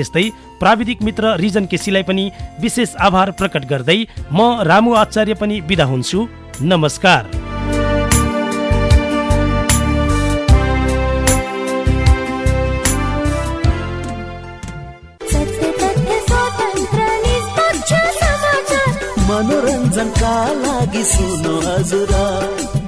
त्यस्तै प्राविधिक मित्र रिजन केसीलाई पनि विशेष आभार प्रकट गर्दै म रामु आचार्य पनि बिदा हुन्छु। नमस्कार। मनोरञ्जनका लागि सुन्नु हजुर।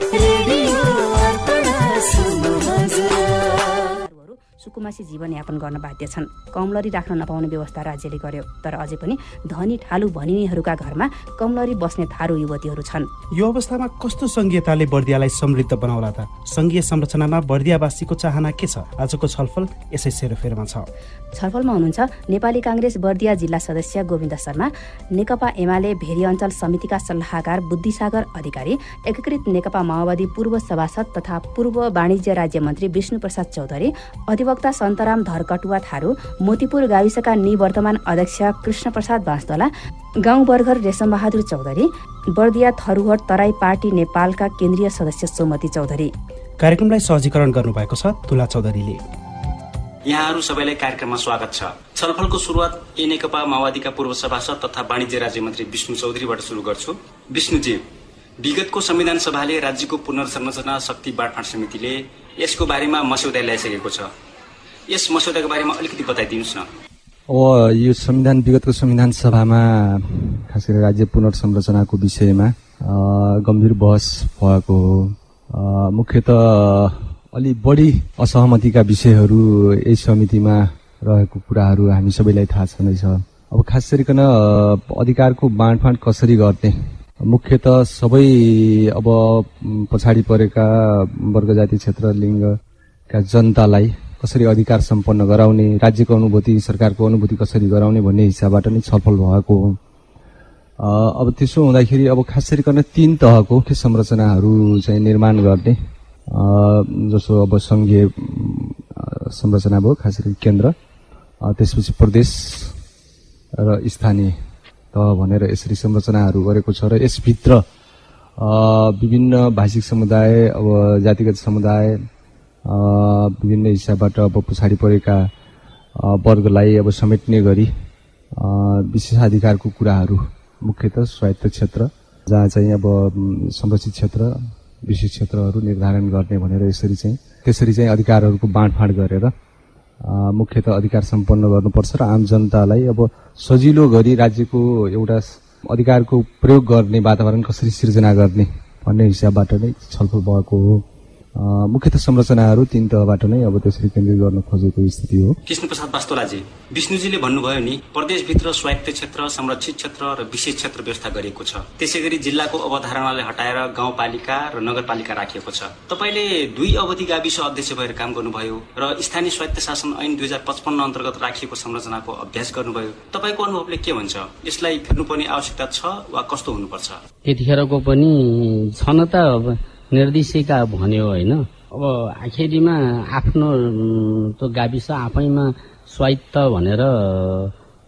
सुकुमासी जीवनयापन गर्न बाध्य छन्। कमलरी राख्न नपाउने व्यवस्था राज्यले गर्यो तर अझै पनि धनी ठालु भनिनेहरूका घरमा कमलरी बस्ने थारू युवतीहरू छन्। यो अवस्थामा कस्तो सङ्घीयताले बर्दियालाई समृद्ध बनाउला त? सङ्घीय संरचनामा बर्दियावासीको चाहना के छ? आजको छलफल यसै सेरोफेरमा छ। छलफलमा हुनुहुन्छ नेपाली काङ्ग्रेस बर्दिया जिल्ला सदस्य गोविन्द शर्मा नेकपा एमाले भेरी अञ्चल समितिका सल्लाहकार बुद्धिसागर अधिकारी एकीकृत नेकपा माओवादी पूर्व सभासद तथा पूर्व वाणिज्य राज्य मन्त्री विष्णु प्रसाद चौधरी अधिवक्ता सन्तराम धरकटुवा थारू मोतीपुर गाविसका निवर्तमान अध्यक्ष कृष्ण प्रसाद बाँसदला गाउँ बर्गर रेशमबहादुर चौधरी बर्दिया थरुहट तराई पार्टी नेपालका केन्द्रीय सदस्य सोमती चौधरी। कार्यक्रमलाई सहजीकरण गर्नुभएको छ तुला चौधरीले। यहाँहरू सबैलाई कार्यक्रममा स्वागत छ। छलफलको सुरुवात ए नेकपा माओवादीका पूर्व सभासद तथा वाणिज्य राज्य मन्त्री विष्णु चौधरीबाट सुरु गर्छु। विष्णुजी विगतको संविधान सभाले राज्यको पुनर्संरचना शक्ति बाँडफाँड समितिले यसको बारेमा मस्यौदा ल्याइसकेको छ। यस मस्यौदाको बारेमा अलिकति बताइदिनुहोस् न। अब यो संविधान विगतको संविधान सभामा खास गरी राज्य पुनर्संरचनाको विषयमा गम्भीर बहस भएको हो मुख्यत अलि बढी असहमतिका विषयहरू यस समितिमा रहेको कुराहरू हामी सबैलाई थाहा छँदैछ। अब खास गरिकन अधिकारको बाँडफाँड कसरी गर्ने मुख्यत सबै अब पछाडि परेका वर्ग जाति क्षेत्र लिङ्गका जनतालाई कसरी अधिकार सम्पन्न गराउने राज्यको अनुभूति सरकारको अनुभूति कसरी गराउने भन्ने हिसाबबाट नै छलफल भएको हो। अब त्यसो हुँदाखेरि अब खास गरिकन तिन तहको संरचनाहरू चाहिँ निर्माण गर्ने जसो अब सङ्घीय संरचना भयो खास गरी केन्द्र त्यसपछि प्रदेश र स्थानीय तह भनेर यसरी संरचनाहरू गरेको छ र यसभित्र विभिन्न भाषिक समुदाय अब जातिगत समुदाय विभिन्न हिसाबबाट अब पछाडि परेका वर्गलाई अब समेट्ने गरी विशेषाधिकारको कुराहरू मुख्यत स्वायत्त क्षेत्र जहाँ चाहिँ अब संरक्षित क्षेत्र विशेष क्षेत्रहरू निर्धारण गर्ने भनेर यसरी चाहिँ त्यसरी चाहिँ अधिकारहरूको बाँडफाँड गरेर मुख्यत अधिकार सम्पन्न गर्नुपर्छ र आम जनतालाई अब सजिलो गरी राज्यको एउटा अधिकारको प्रयोग गर्ने वातावरण कसरी सिर्जना गर्ने भन्ने हिसाबबाट नै छलफल भएको हो। मुख्यत संरचनाहरू तिन तहबाट नै अब त्यसरी केन्द्रित गर्न खोजेको स्थिति हो। कृष्ण प्रसाद वास्तोलाजी विष्णुजीले भन्नुभयो नि प्रदेशभित्र स्वायत्त क्षेत्र संरक्षित क्षेत्र र विशेष क्षेत्र व्यवस्था गरिएको छ। त्यसै गरी जिल्लाको अवधारणालाई हटाएर गाउँपालिका र नगरपालिका राखिएको छ। तपाईँले दुई अवधि गाविस अध्यक्ष भएर काम गर्नुभयो र स्थानीय स्वायत्त शासन ऐन दुई हजार पचपन्न अन्तर्गत राखिएको संरचनाको अभ्यास गर्नुभयो। तपाईँको अनुभवले के भन्छ? यसलाई फेर्नुपर्ने आवश्यकता छ वा कस्तो हुनुपर्छ? त्यतिखेरको पनि छ न त निर्देशिका भन्यो होइन। अब आखिरीमा आफ्नो त्यो गाविस आफैमा स्वायत्त भनेर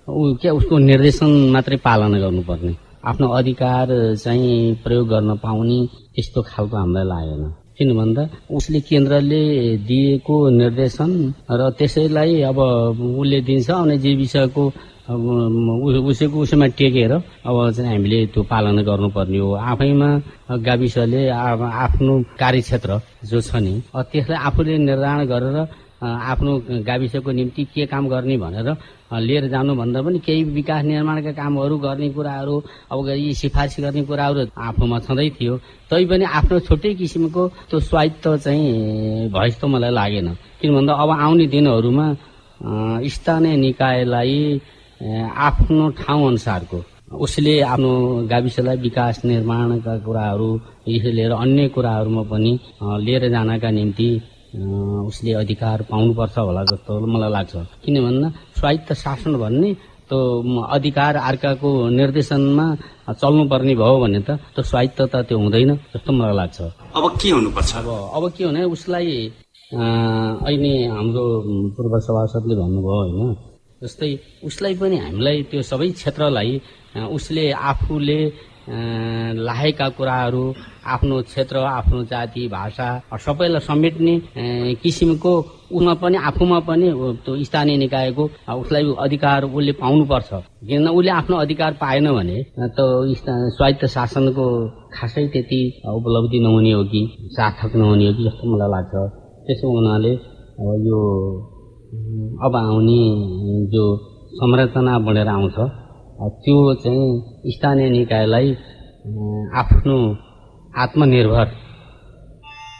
ऊ के उसको निर्देशन मात्रै पालना गर्नुपर्ने। आफ्नो अधिकार चाहिँ प्रयोग गर्न पाउने यस्तो खालको हामीलाई लागेन। किन भन्दा उसले केन्द्रले दिएको निर्देशन र त्यसैलाई अब उसले दिन्छ अनि जे विषयको उसैको उसैमा टेकेर अब चाहिँ हामीले त्यो पालना गर्नुपर्ने हो। आफैमा गाविसले आफ्नो कार्यक्षेत्र जो छ नि त्यसलाई आफूले निर्धारण गरेर आफ्नो गाविसको निम्ति के काम गर्ने भनेर लिएर जानुभन्दा पनि केही विकास निर्माणका कामहरू गर्ने कुराहरू अब यी सिफारिस गर्ने कुराहरू आफूमा छँदै थियो। तैपनि आफ्नो छुट्टै किसिमको त्यो स्वायत्त चाहिँ भयो जस्तो मलाई लागेन। किन भन्दा अब आउने दिनहरूमा स्थानीय निकायलाई आफ्नो ठाउँ अनुसारको उसले आफ्नो गाविसलाई विकास निर्माणका कुराहरू यसै लिएर अन्य कुराहरूमा पनि लिएर जानका निम्ति उसले अधिकार पाउनुपर्छ होला जस्तो मलाई लाग्छ। किन भन्दा स्वायत्त शासन भन्ने त्यो अधिकार अर्काको निर्देशनमा चल्नुपर्ने भयो भने त त्यो स्वायत्त त त्यो हुँदैन जस्तो मलाई लाग्छ। अब के हुनुपर्छ? अब अब के हुने उसलाई अहिले हाम्रो पूर्व सभासदले भन्नुभयो होइन जस्तै उसलाई पनि हामीलाई त्यो सबै क्षेत्रलाई उसले आफूले लागेका कुराहरू आफ्नो क्षेत्र आफ्नो जाति भाषा सबैलाई समेट्ने किसिमको उसमा पनि आफूमा पनि त्यो स्थानीय निकायको उसलाई अधिकार उसले पाउनुपर्छ। किन उसले आफ्नो अधिकार पाएन भने त स्वायत्त शासनको खासै त्यति उपलब्धि नहुने हो कि सार्थक नहुने हो कि जस्तो मलाई लाग्छ। त्यसो हुनाले यो अब आउने जो संरचना बढेर आउँछ त्यो चाहिँ स्थानीय निकायलाई आफ्नो आत्मनिर्भर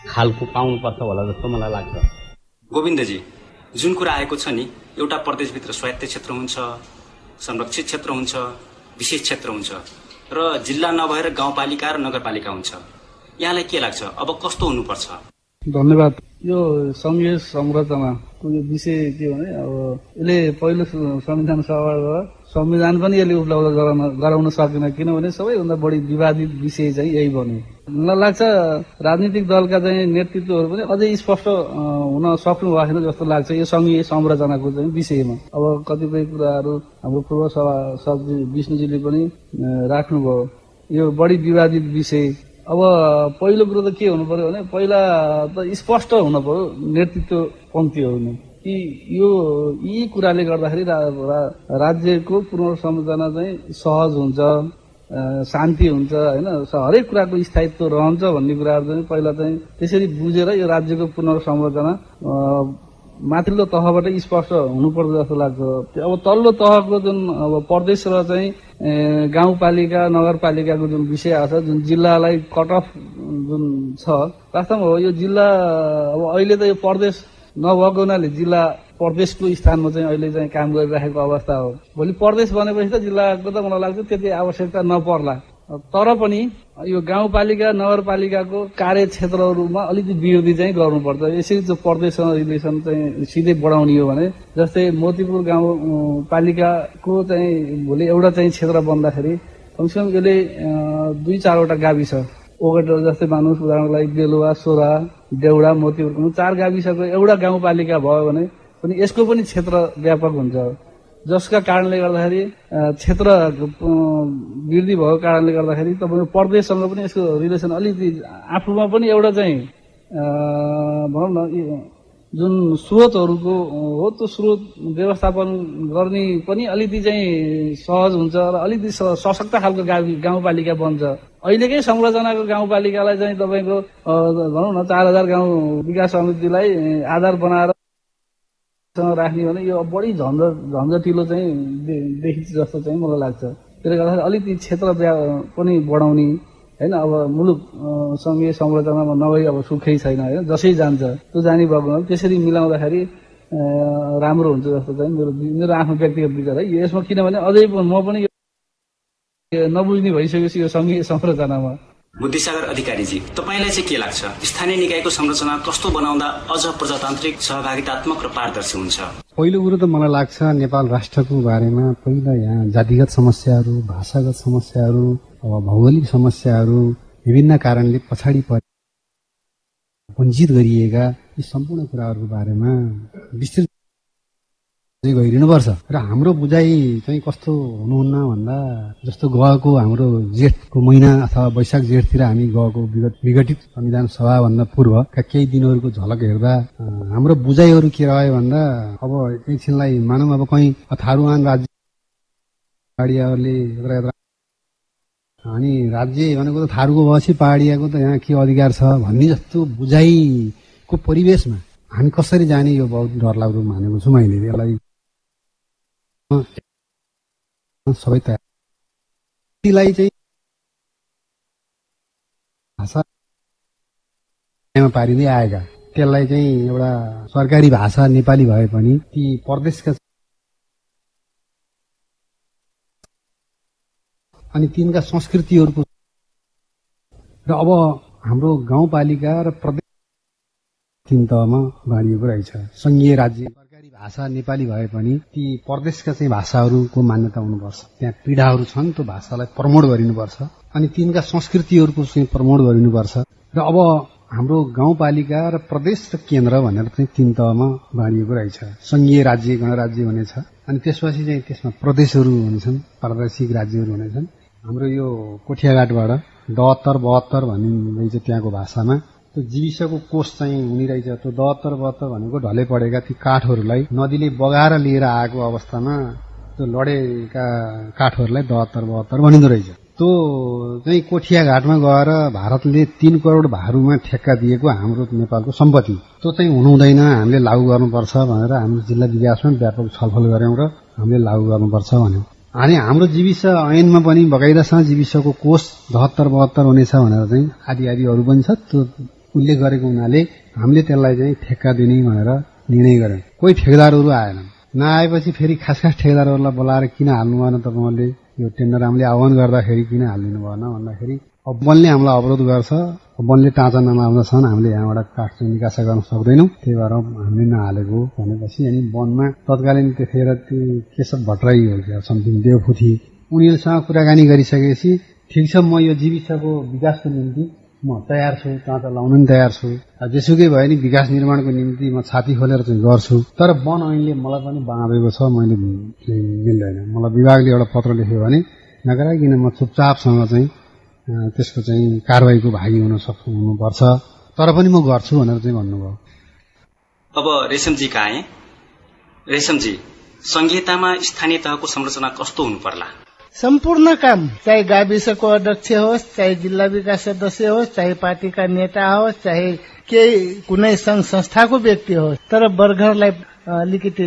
खालको पाउनुपर्छ होला जस्तो मलाई लाग्छ। गोविन्दजी जुन कुरा आएको छ नि एउटा प्रदेशभित्र स्वायत्त क्षेत्र हुन्छ संरक्षित क्षेत्र हुन्छ विशेष क्षेत्र हुन्छ र जिल्ला नभएर गाउँपालिका र नगरपालिका हुन्छ यहाँलाई के लाग्छ? अब कस्तो हुनुपर्छ? धन्यवाद। यो सङ्घीय संरचनाको यो विषय के भने अब यसले पहिलो संविधान सभाबाट संविधान पनि यसले उपलब्ध गराउन गराउन सकेन किनभने सबैभन्दा बढी विवादित विषय चाहिँ यही बन्यो। मलाई लाग्छ राजनीतिक दलका चाहिँ नेतृत्वहरू पनि अझै स्पष्ट हुन सक्नु भएन जस्तो लाग्छ यो सङ्घीय संरचनाको चाहिँ विषयमा। अब कतिपय कुराहरू हाम्रो पूर्व सभासद विष्णुजीले पनि राख्नुभयो। यो बढी विवादित विषय अब पहिलो कुरो त के हुनु पर्यो भने पहिला त स्पष्ट हुनु पर्यो नेतृत्व पङ्क्तिहरू कि यो यी कुराले गर्दाखेरि राज्यको पुनर्संरचना चाहिँ सहज हुन्छ शान्ति हुन्छ होइन? हरेक कुराको स्थायित्व रहन्छ भन्ने कुराहरू चाहिँ पहिला चाहिँ त्यसरी बुझेर यो राज्यको पुनर्संरचना माथिल्लो तहबाट स्पष्ट हुनुपर्छ जस्तो लाग्छ। अब तल्लो तहको जुन अब प्रदेश र चाहिँ गाउँपालिका नगरपालिकाको जुन विषय आएको छ जुन जिल्लालाई कट अफ जुन छ वास्तवमा हो यो जिल्ला अब अहिले त यो प्रदेश नभएको हुनाले जिल्ला प्रदेशको स्थानमा चाहिँ अहिले चाहिँ काम गरिराखेको अवस्था हो। भोलि प्रदेश बनेपछि त जिल्लाको त मलाई लाग्छ त्यति आवश्यकता नपर्ला। तर पनि यो गाउँपालिका नगरपालिकाको कार्यक्षेत्रहरूमा अलिकति वृद्धि चाहिँ गर्नुपर्छ। यसरी चाहिँ प्रदेशसँग रिलेसन चाहिँ सिधै बढाउने हो भने जस्तै मोतीपुर गाउँ अँ, पालिकाको चाहिँ भोलि एउटा चाहिँ क्षेत्र बन्दाखेरि कमसेकम यसले दुई चारवटा गाविस ओगटेर जस्तै मानुस उदाहरणको लागि बेलुवा सोरा देउडा मोतीपुर चार गाविसको एउटा गाउँपालिका भयो भने पनि यसको पनि क्षेत्र व्यापक हुन्छ। जसका कारणले गर्दाखेरि क्षेत्र वृद्धि भएको कारणले गर्दाखेरि तपाईँको प्रदेशसँग पनि यसको रिलेसन अलिकति आफूमा पनि एउटा चाहिँ भनौँ न जुन स्रोतहरूको हो त्यो स्रोत व्यवस्थापन गर्ने पनि अलिकति चाहिँ सहज हुन्छ र अलिकति सशक्त खालको गाउँ गाउँपालिका बन्छ। अहिलेकै संरचनाको गाउँपालिकालाई चाहिँ तपाईँको भनौँ न चार हजार गाउँ विकास समितिलाई आधार बनाएर सँग राख्ने भने यो बढी झन्झट झन्झटिलो चाहिँ देखिन्छ जस्तो चाहिँ मलाई लाग्छ। त्यसले गर्दाखेरि अलिकति क्षेत्र पनि बढाउने होइन? अब मुलुक सङ्घीय संरचनामा नभई अब सुखै छैन होइन? जसै जान्छ त्यो जाने हुनाले त्यसरी मिलाउँदाखेरि राम्रो हुन्छ जस्तो चाहिँ मेरो मेरो आफ्नो व्यक्तिगत विचार है। यसमा किनभने अझै म पनि नबुझ्ने भइसकेपछि यो सङ्घीय संरचनामा बुद्धिसागर अधिकारीजी तपाईँलाई चाहिँ के लाग्छ? स्थानीय निकायको संरचना कस्तो बनाउँदा अझ प्रजातान्त्रिक सहभागितात्मक र पारदर्शी हुन्छ? पहिलो कुरो त मलाई लाग्छ नेपाल राष्ट्रको बारेमा पहिला यहाँ जातिगत समस्याहरू भाषागत समस्याहरू अब भौगोलिक समस्याहरू विभिन्न कारणले पछाडि परे। वञ्चित गरिएका यी सम्पूर्ण कुराहरूको बारेमा विस्तृत गइरहनुपर्छ र हाम्रो बुझाइ चाहिँ कस्तो हुनुहुन्न भन्दा जस्तो गएको हाम्रो जेठको महिना अथवा वैशाख जेठतिर हामी गएको विगत विघटित संविधान सभाभन्दा पूर्वका केही दिनहरूको झलक हेर्दा हाम्रो बुझाइहरू के रह्यो भन्दा अब एकछिनलाई मानौँ अब कहीँ थारूआन राज्य पहाडियाहरूले अनि राज्य भनेको त थारूको भएपछि पहाडियाको त यहाँ के अधिकार छ भन्ने जस्तो बुझाइको परिवेशमा हामी कसरी जाने यो बहुत डरलाग्दो मानेको छु मैले। यसलाई सबै तयार त्यसलाई चाहिँ भाषा पारिँदै आएका त्यसलाई चाहिँ एउटा सरकारी भाषा नेपाली भए पनि ती प्रदेशका अनि तिनका संस्कृतिहरूको र अब हाम्रो गाउँपालिका र प्रदेश तिन तहमा बाँडिएको रहेछ। सङ्घीय राज्य भाषा नेपाली भए पनि ती प्रदेशका चाहिँ भाषाहरूको मान्यता हुनुपर्छ। त्यहाँ पीडाहरू छन् त्यो भाषालाई प्रमोट गरिनुपर्छ। अनि तिनका संस्कृतिहरूको चाहिँ प्रमोट गरिनुपर्छ। र अब हाम्रो गाउँपालिका र प्रदेश र केन्द्र भनेर चाहिँ तिन तहमा बाँडिएको रहेछ। सङ्घीय राज्य गणराज्य हुनेछ अनि त्यसपछि चाहिँ त्यसमा प्रदेशहरू हुनेछन् प्रादेशिक राज्यहरू हुनेछन्। हाम्रो यो कोठियाघाटबाट दहत्तर बहत्तर भनिँदैछ त्यहाँको भाषामा त्यो जीविसको कोष चाहिँ हुने रहेछ त्यो दहत्तर बहत्तर भनेको ढले पढेका ती काठहरूलाई नदीले बगाएर लिएर आएको अवस्थामा त्यो लडेका काठहरूलाई दहत्तर बहत्तर भनिँदो रहेछ। त्यो चाहिँ कोठिया घाटमा गएर भारतले तीन करोड भारूमा ठेक्का दिएको हाम्रो नेपालको सम्पत्ति। त्यो चाहिँ हुनुहुँदैन हामीले लागू गर्नुपर्छ भनेर हाम्रो जिल्ला विकासमा व्यापक छलफल गऱ्यौँ र हामीले लागू गर्नुपर्छ भन्यौँ। अनि हाम्रो जीविस ऐनमा पनि बकाइदासँग जीविसको कोष दहत्तर बहत्तर हुनेछ भनेर चाहिँ आदि आदि अरू पनि छ। त्यो उल्लेख गरेको हुनाले हामीले त्यसलाई चाहिँ ठेक्का दिने भनेर निर्णय गर्यौँ कोही ठेकेदारहरू आएनन्। नआएपछि फेरि खास खास ठेकेदारहरूलाई बोलाएर किन हाल्नु भएन तपाईँहरूले यो टेन्डर हामीले आह्वान गर्दाखेरि किन हालिदिनु भएन भन्दाखेरि अब वनले हामीलाई अवरोध गर्छ। वनले टाँचा नलाउँदासम्म हामीले यहाँबाट काठ चाहिँ निकासा गर्न सक्दैनौँ। त्यही भएर हामीले नहालेको भनेपछि अनि वनमा तत्कालीन त्यतिखेर त्यो केशव भट्टराई हो समथिङ देवपुथी उनीहरूसँग कुराकानी गरिसकेपछि ठिक छ म यो जीविकाको विकासको निम्ति म तयार छु काँटा लाउन पनि तयार छु। जेसुकै भए नि विकास निर्माणको निम्ति म छाती खोलेर चाहिँ गर्छु। तर वन ऐनले मलाई पनि बाँधेको छ मैले मिल्दैन। मलाई विभागले एउटा पत्र लेख्यो भने नगराइकन म चुपचापसँग चाहिँ त्यसको चाहिँ कारवाहीको भागी हुन सक् हुनुपर्छ। तर पनि म गर्छु भनेर चाहिँ भन्नुभयो। अब रेशमजी कहाँ रेशमजी संहितामा स्थानीय तहको संरचना कस्तो हुनु पर्ला सम्पूर्ण काम चाहे गाविसको अध्यक्ष होस् चाहे जिल्ला विकास सदस्य होस् चाहे पार्टीका नेता होस् चाहे केही कुनै संघ संस्थाको व्यक्ति होस् तर वर्गरलाई अलिकति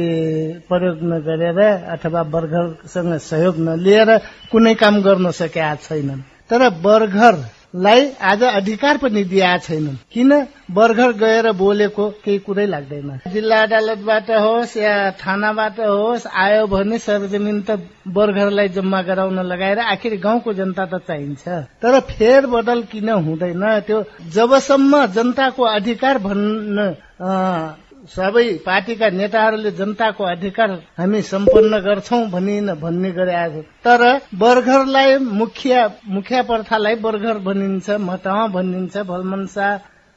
प्रयोग नगरेर अथवा वर्गरसँग सहयोग नलिएर कुनै काम गर्न सकेका छैनन्। तर वर्गर लाई आज अधिकार पनि दिएका छैनन्। किन बर्घर गएर बोलेको केही कुरै लाग्दैन। जिल्ला अदालतबाट होस् या थानाबाट होस् आयो भने सरजमिन त बर्घरलाई जम्मा गराउन लगाएर आखिर गाउँको जनता त चाहिन्छ। तर फेरबदल किन हुँदैन? त्यो जबसम्म जनताको अधिकार भन्न सबै पार्टीका नेताहरूले जनताको अधिकार हामी सम्पन्न गर्छौ भनिन भन्ने गरे तर बर्घरलाई मुखिया मुखिया प्रथालाई बर्घर भनिन्छ मटह भनिन्छ भलमनसा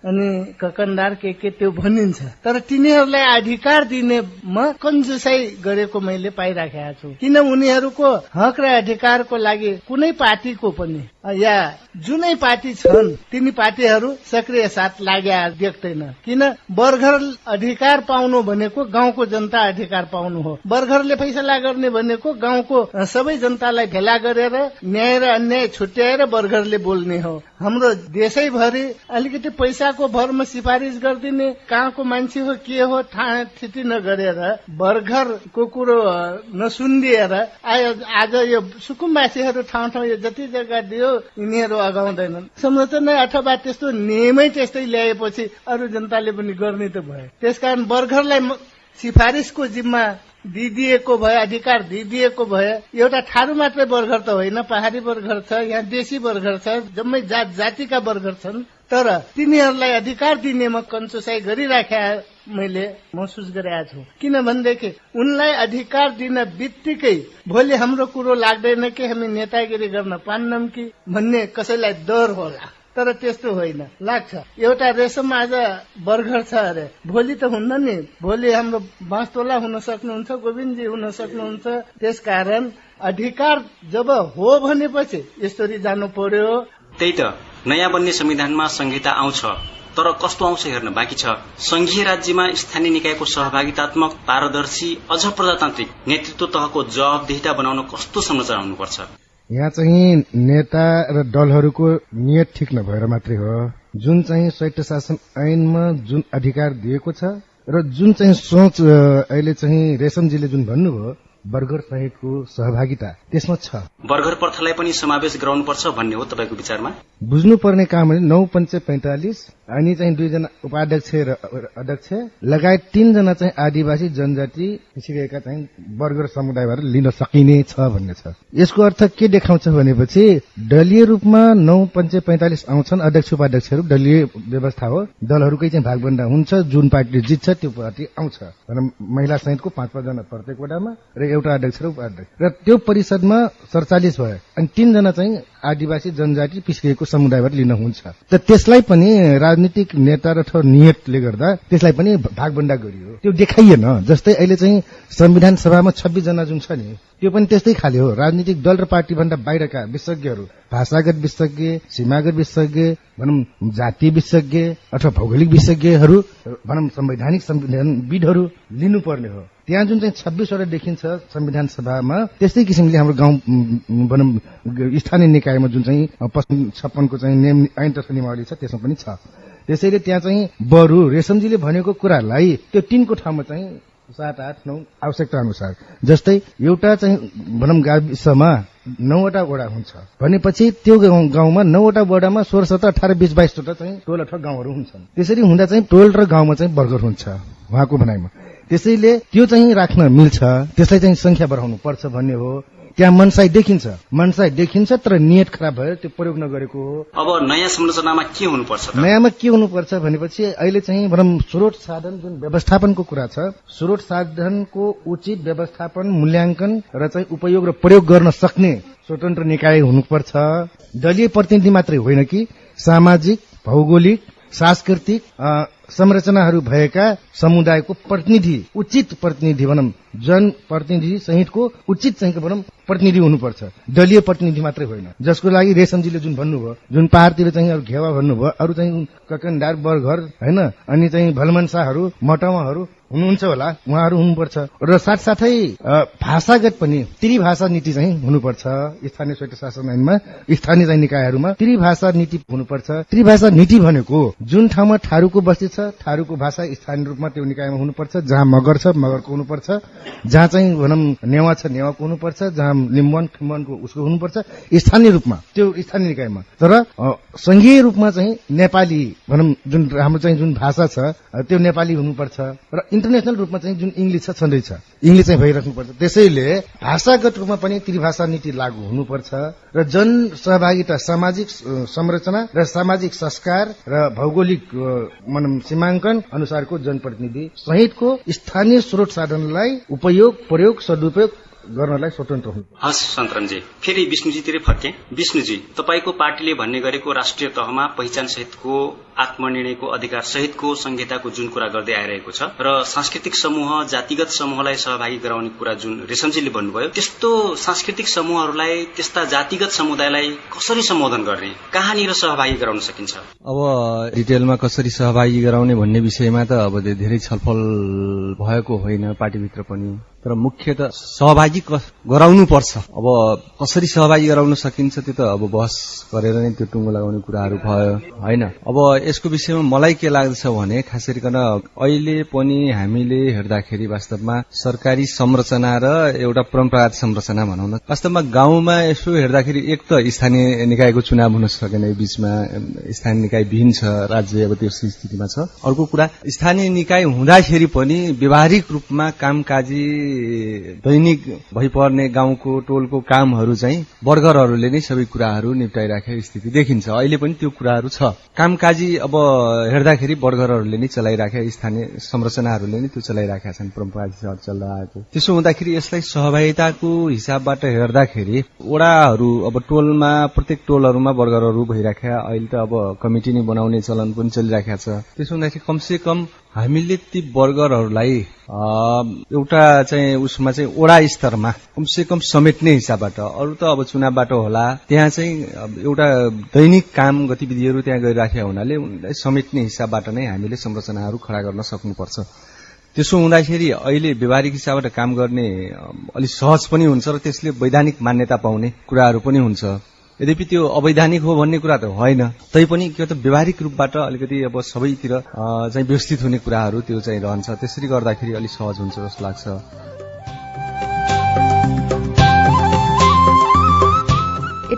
अनि ककन्दार के के त्यो भनिन्छ। तर तिनीहरूलाई अधिकार दिने म कन्जुसाई गरेको मैले पाइराखेका छु। किन उनीहरूको हक र अधिकारको लागि कुनै पार्टीको पनि या जुनै पार्टी छन् तिनी पार्टीहरू सक्रिय साथ लागे देख्दैन। किन बर्घर अधिकार पाउनु भनेको गाउँको जनता अधिकार पाउनु हो। बर्घरले फैसला गर्ने भनेको गाउँको सबै जनतालाई भेला गरेर न्याय र अन्याय छुट्याएर बर्घरले बोल्ने हो। हाम्रो देशैभरि अलिकति पैसाको भरमा सिफारिस गरिदिने कहाँको मान्छे हो के हो थाहा थिति नगरेर बर्घरको कुरो नसुनिदिएर आज यो सुकुम्बासीहरू ठाउँ ठाउँ यो जति जग्गा दियो यिनीहरू अगाउँदैनन्। संरचना अथवा त्यस्तो नियमै त्यस्तै ल्याएपछि अरू जनताले पनि गर्ने त भयो। त्यसकारण बर्घरलाई सिफारिसको जिम्मा दिदिएको भए अधिकार दिदिएको भए एउटा ठाडु मात्रै बर्गर त होइन पहाडी बर्गर छ यहाँ देशी बर्गर छ जम्मै जात जातिका बर्गर छन्। तर तिनीहरूलाई अधिकार दिनेमा कन्चोसाई गरिराखे मैले महसुस गरेका छु। किनभनेदेखि उनलाई अधिकार दिन बित्तिकै भोलि हाम्रो कुरो लाग्दैन कि हामी नेतागिरी गर्न पान्नौँ कि भन्ने कसैलाई डर होला। तर त्यस्तो होइन। लाग्छ। एउटा रेशम आज बर्गर छ अरे। भोलि त हुन्न नि। भोलि हाम्रो बाँसतोला हुन सक्नुहुन्छ गोविन्दजी हुन सक्नुहुन्छ। त्यसकारण अधिकार जब हो भनेपछि यसरी जानु पर्यो। त्यही त। नयाँ बन्ने संविधानमा संहिता आउँछ तर कस्तो आउँछ हेर्न बाँकी छ। संघीय राज्यमा स्थानीय निकायको सहभागितात्मक पारदर्शी अझ प्रजातान्त्रिक नेतृत्व तहको जवाबदेहिता बनाउन कस्तो संरचना हुनुपर्छ यहाँ चाहिँ नेता र दलहरूको नियत ठिक नभएर मात्रै हो। जुन चाहिँ स्वायत्त शासन ऐनमा जुन अधिकार दिएको छ र जुन चाहिँ सोच अहिले चाहिँ रेशमजीले जुन भन्नुभयो बर्गर सहितको सहभागिता त्यसमा छ। बर्गर प्रथालाई पनि समावेश गराउनुपर्छ भन्ने हो तपाईँको विचारमा? बुझ्नुपर्ने काम नौ पञ्च पैंतालिस अनि चाहिँ दुईजना उपाध्यक्ष र अध्यक्ष लगायत तीनजना चाहिँ आदिवासी जनजाति सिकेका चाहिँ बर्गर समुदायबाट लिन सकिने छ भन्ने छ। यसको अर्थ के देखाउँछ भनेपछि दलीय रूपमा नौ पञ्च पैंतालिस आउँछन् अध्यक्ष उपाध्यक्षहरू। दलीय व्यवस्था हो। दलहरूकै चाहिँ भागभन्दा हुन्छ। जुन पार्टीले जित्छ त्यो पार्टी आउँछ। महिला सहितको पाँच पाँचजना प्रत्येक वडामा र एउटा अध्यक्ष र उपाध्यक्ष। र त्यो परिषदमा सडचालिस भयो। अनि तीनजना चाहिँ आदिवासी जनजाति पिछडिएको समुदायबाट लिन हुन्छ। त त्यसलाई पनि राजनीतिक नेता र नियतले गर्दा त्यसलाई पनि भागभण्डा गरियो। त्यो देखाइएन। जस्तै अहिले चाहिँ संविधान सभामा छब्बिस जना छ नि त्यो पनि त्यस्तै खाले हो। राजनीतिक दल र पार्टी भन्दा बाहिरका विशेषज्ञहरू भाषागत विशेषज्ञ सीमागत विशेषज्ञ भनौँ जातीय विशेषज्ञ अथवा भौगोलिक विशेषज्ञहरू भनौँ संवैधानिक संविधानविदहरू लिनुपर्ने हो। त्यहाँ जुन चाहिँ छब्बिसवटा देखिन्छ संविधान सभामा त्यस्तै किसिमले हाम्रो गाउँ भनौँ स्थानीय निकायमा जुन चाहिँ छप्पनको चाहिँ नियम ऐन तथा नियमावली छ त्यसमा पनि छ। त्यसैले त्यहाँ चाहिँ बरु रेशमजीले भनेको कुरालाई त्यो तिनको ठाउँमा चाहिँ सात आठ नौ आवश्यकता अनुसार जस्तै एउटा चाहिँ भनौँ गाविसमा नौवटा वडा हुन्छ। भनेपछि त्यो गाउँमा नौवटा वडामा सोह्र सत्र अठार बिस बाइसवटा चाहिँ टोल अथवा गाउँहरू हुन्छन्। त्यसरी हुँदा चाहिँ टोल र गाउँमा चाहिँ बर्गर हुन्छ उहाँको भनाइमा। त्यसैले त्यो चाहिँ राख्न मिल्छ। त्यसलाई चाहिँ संख्या बढाउनु पर्छ भन्ने हो। त्यहाँ मनसाई देखिन्छ। मनसाई देखिन्छ तर नियत खराब भयो त्यो प्रयोग नगरेको हो। अब नयाँ संरचनामा के हुनुपर्छ नयाँमा के हुनुपर्छ भनेपछि अहिले चाहिँ भनौँ स्रोत साधन जुन व्यवस्थापनको कुरा छ स्रोत साधनको उचित व्यवस्थापन मूल्याङ्कन र चाहिँ उपयोग र प्रयोग गर्न सक्ने स्वतन्त्र निकाय हुनुपर्छ। दलीय प्रतिनिधि मात्रै होइन कि सामाजिक भौगोलिक सांस्कृतिक संरचनाहरू भएका समुदायको प्रतिनिधि उचित प्रतिनिधि भनौँ। जनप्रतिनिधि सहितको उचित चाहिँ भनौँ प्रतिनिधि हुनुपर्छ। दलीय प्रतिनिधि मात्रै होइन। जसको लागि रेशमजीले जुन भन्नुभयो जुन पहाड़तिर चाहिँ अरू घेवा भन्नुभयो अरू चाहिँ ककनदार बरघर होइन? अनि चाहिँ भलमनसाहरू मटवाहरू हुनुहुन्छ होला उहाँहरू हुनुपर्छ। र साथसाथै भाषागत पनि त्रिभाषा नीति चाहिँ हुनुपर्छ। स्थानीय स्वायत्त शासन ऐनमा स्थानीय चाहिँ निकायहरूमा त्रिभाषा नीति हुनुपर्छ। त्रिभाषा नीति भनेको जुन ठाउँमा ठारूको बस्ती छ ठारूको भाषा स्थानीय रूपमा त्यो निकायमा हुनुपर्छ जहाँ मगर छ मगरको हुनुपर्छ। जहाँ चाहिँ भनौँ नेवा छ नेवाको हुनुपर्छ जहाँ लिम्बन फिम्बनको उसको हुनुपर्छ स्थानीय रूपमा त्यो स्थानीय निकायमा। तर संघीय रूपमा चाहिँ नेपाली भनौँ जुन हाम्रो चाहिँ जुन भाषा छ त्यो नेपाली हुनुपर्छ। र इन्टरनेसनल रूपमा चाहिँ जुन इङ्ग्लिस छ छँदैछ। इङ्ग्लिस चाहिँ भइराख्नुपर्छ। त्यसैले भाषागत रूपमा पनि त्रिभाषा नीति लागू हुनुपर्छ र जन सहभागिता सामाजिक संरचना र सामाजिक संस्कार र भौगोलिक भनौँ सीमाङ्कन अनुसारको जनप्रतिनिधि सहितको स्थानीय स्रोत साधनलाई उपयोग प्रयोग सदुपयोग गर्नलाई स्वतन्त्र हुनु। हस् सन्तरमजी फेरि विष्णुजीतिरै फर्के। विष्णुजी तपाईँको पार्टीले भन्ने गरेको राष्ट्रिय तहमा पहिचान सहितको आत्मनिर्णयको अधिकार सहितको संहिताको जुन कुरा गर्दै आइरहेको छ र सांस्कृतिक समूह जातिगत समूहलाई सहभागी गराउने कुरा जुन रेशमजीले भन्नुभयो त्यस्तो सांस्कृतिक समूहहरूलाई त्यस्ता जातिगत समुदायलाई कसरी सम्बोधन गर्ने? कहाँनिर सहभागी गराउन सकिन्छ? अब डिटेलमा कसरी सहभागी गराउने भन्ने विषयमा त अब धेरै छलफल भएको होइन पार्टीभित्र पनि। तर मुख्य त सहभागी गराउनु पर्छ अब कसरी सहभागी गराउन सकिन्छ त्यो त अब बहस गरेर नै त्यो टुङ्गो लगाउने कुराहरू भयो होइन? अब यसको विषयमा मलाई के लाग्दछ भने खास गरिकन अहिले पनि हामीले हेर्दाखेरि वास्तवमा सरकारी संरचना र एउटा परम्परागत संरचना भनौँ न। वास्तवमा गाउँमा यसो हेर्दाखेरि एक त स्थानीय निकायको चुनाव हुन सकेन यो बीचमा स्थानीय निकाय विहीन छ राज्य अब त्यो स्थितिमा छ। अर्को कुरा स्थानीय निकाय हुँदाखेरि पनि व्यवहारिक रूपमा कामकाजी दैनिक भइपर्ने गाउँको टोलको कामहरू चाहिँ वर्गरहरूले नै सबै कुराहरू निप्टाइराखेको स्थिति देखिन्छ। अहिले पनि त्यो कुराहरू छ। कामकाजी अब हेर्दाखेरि वर्गरहरूले नै चलाइराखेका स्थानीय संरचनाहरूले नै त्यो चलाइराखेका छन्। परम्परागत चल्दा आएको त्यसो हुँदाखेरि यसलाई सहभागिताको हिसाबबाट हेर्दाखेरि वडाहरू अब टोलमा प्रत्येक टोलहरूमा वर्गरहरू भइराखेका अहिले त अब कमिटी नै बनाउने चलन पनि चलिराखेका छ। त्यसो हुँदाखेरि कमसे कम हामीले ती वर्गरहरूलाई एउटा चाहिँ उसमा चाहिँ वडा स्तरमा कमसे कम समेट्ने हिसाबबाट अरू त अब चुनावबाट होला त्यहाँ चाहिँ एउटा दैनिक काम गतिविधिहरू त्यहाँ गरिराखेका हुनाले उनलाई समेट्ने हिसाबबाट नै हामीले संरचनाहरू खडा गर्न सक्नुपर्छ। त्यसो हुँदाखेरि अहिले व्यवहारिक हिसाबबाट काम गर्ने अलिक सहज पनि हुन्छ र त्यसले वैधानिक मान्यता पाउने कुराहरू पनि हुन्छ। यद्यपि त्यो अवैधानिक हो भन्ने कुरा त होइन तैपनि के त व्यवहारिक रूपबाट अलिकति अब सबैतिर चाहिँ व्यवस्थित हुने कुराहरू त्यो चाहिँ रहन्छ। त्यसरी गर्दाखेरि अलिक सहज हुन्छ जस्तो लाग्छ।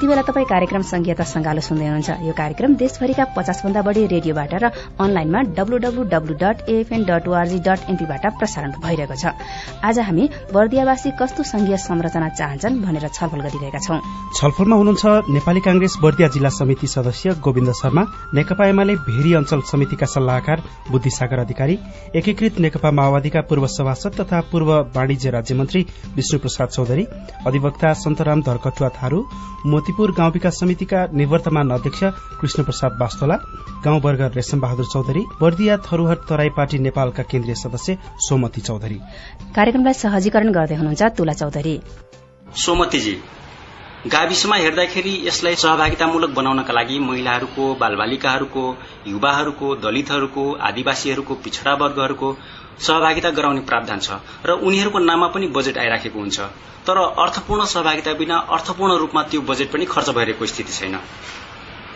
यति बेला तपाईँ कार्यक्रम संघीयता संगालो सुन्दै हुनुहुन्छ। यो कार्यक्रम देशभरिका पचासभन्दा बढ़ी रेडियोबाट र अनलाइनमा डब्लूडब्लूडब्लू डट प्रसारण भइरहेको छ। आज हामी बर्दियावासी कस्तो संघीय संरचना चाहन्छन् भनेर छलफल गरिरहेका छौं। छलफलमा हुनुहुन्छ नेपाली कांग्रेस बर्दिया जिल्ला समिति सदस्य गोविन्द शर्मा नेकपा एमाले भेरी अञ्चल समितिका सल्लाहकार बुद्धिसागर अधिकारी एकीकृत नेकपा माओवादीका पूर्व सभासद तथा पूर्व वाणिज्य राज्य मन्त्री विष्णु प्रसाद चौधरी अधिवक्ता सन्तराम धरकटुवा थारू मोतीपुर भोजपुर गाउँ विकास समितिका निवर्तमान अध्यक्ष कृष्ण प्रसाद बास्तोला गाउँ वर्ग रेशम बहादुर चौधरी बर्दिया थरूहट तराई पार्टी नेपालका केन्द्रीय सदस्य सोमती चौधरी। कार्यक्रमलाई सहजीकरण गर्दै हुनुहुन्छ तुला चौधरी। सोमतीजी गाविसमा हेर्दाखेरि यसलाई सहभागितामूलक बनाउनका लागि महिलाहरूको बालबालिकाहरूको युवाहरूको दलितहरूको आदिवासीहरूको पिछड़ा वर्गहरूको सहभागिता गराउने प्रावधान छ र उनीहरूको नाममा पनि बजेट आइराखेको हुन्छ। तर अर्थपूर्ण सहभागिता बिना अर्थपूर्ण रूपमा त्यो बजेट पनि खर्च भइरहेको स्थिति छैन।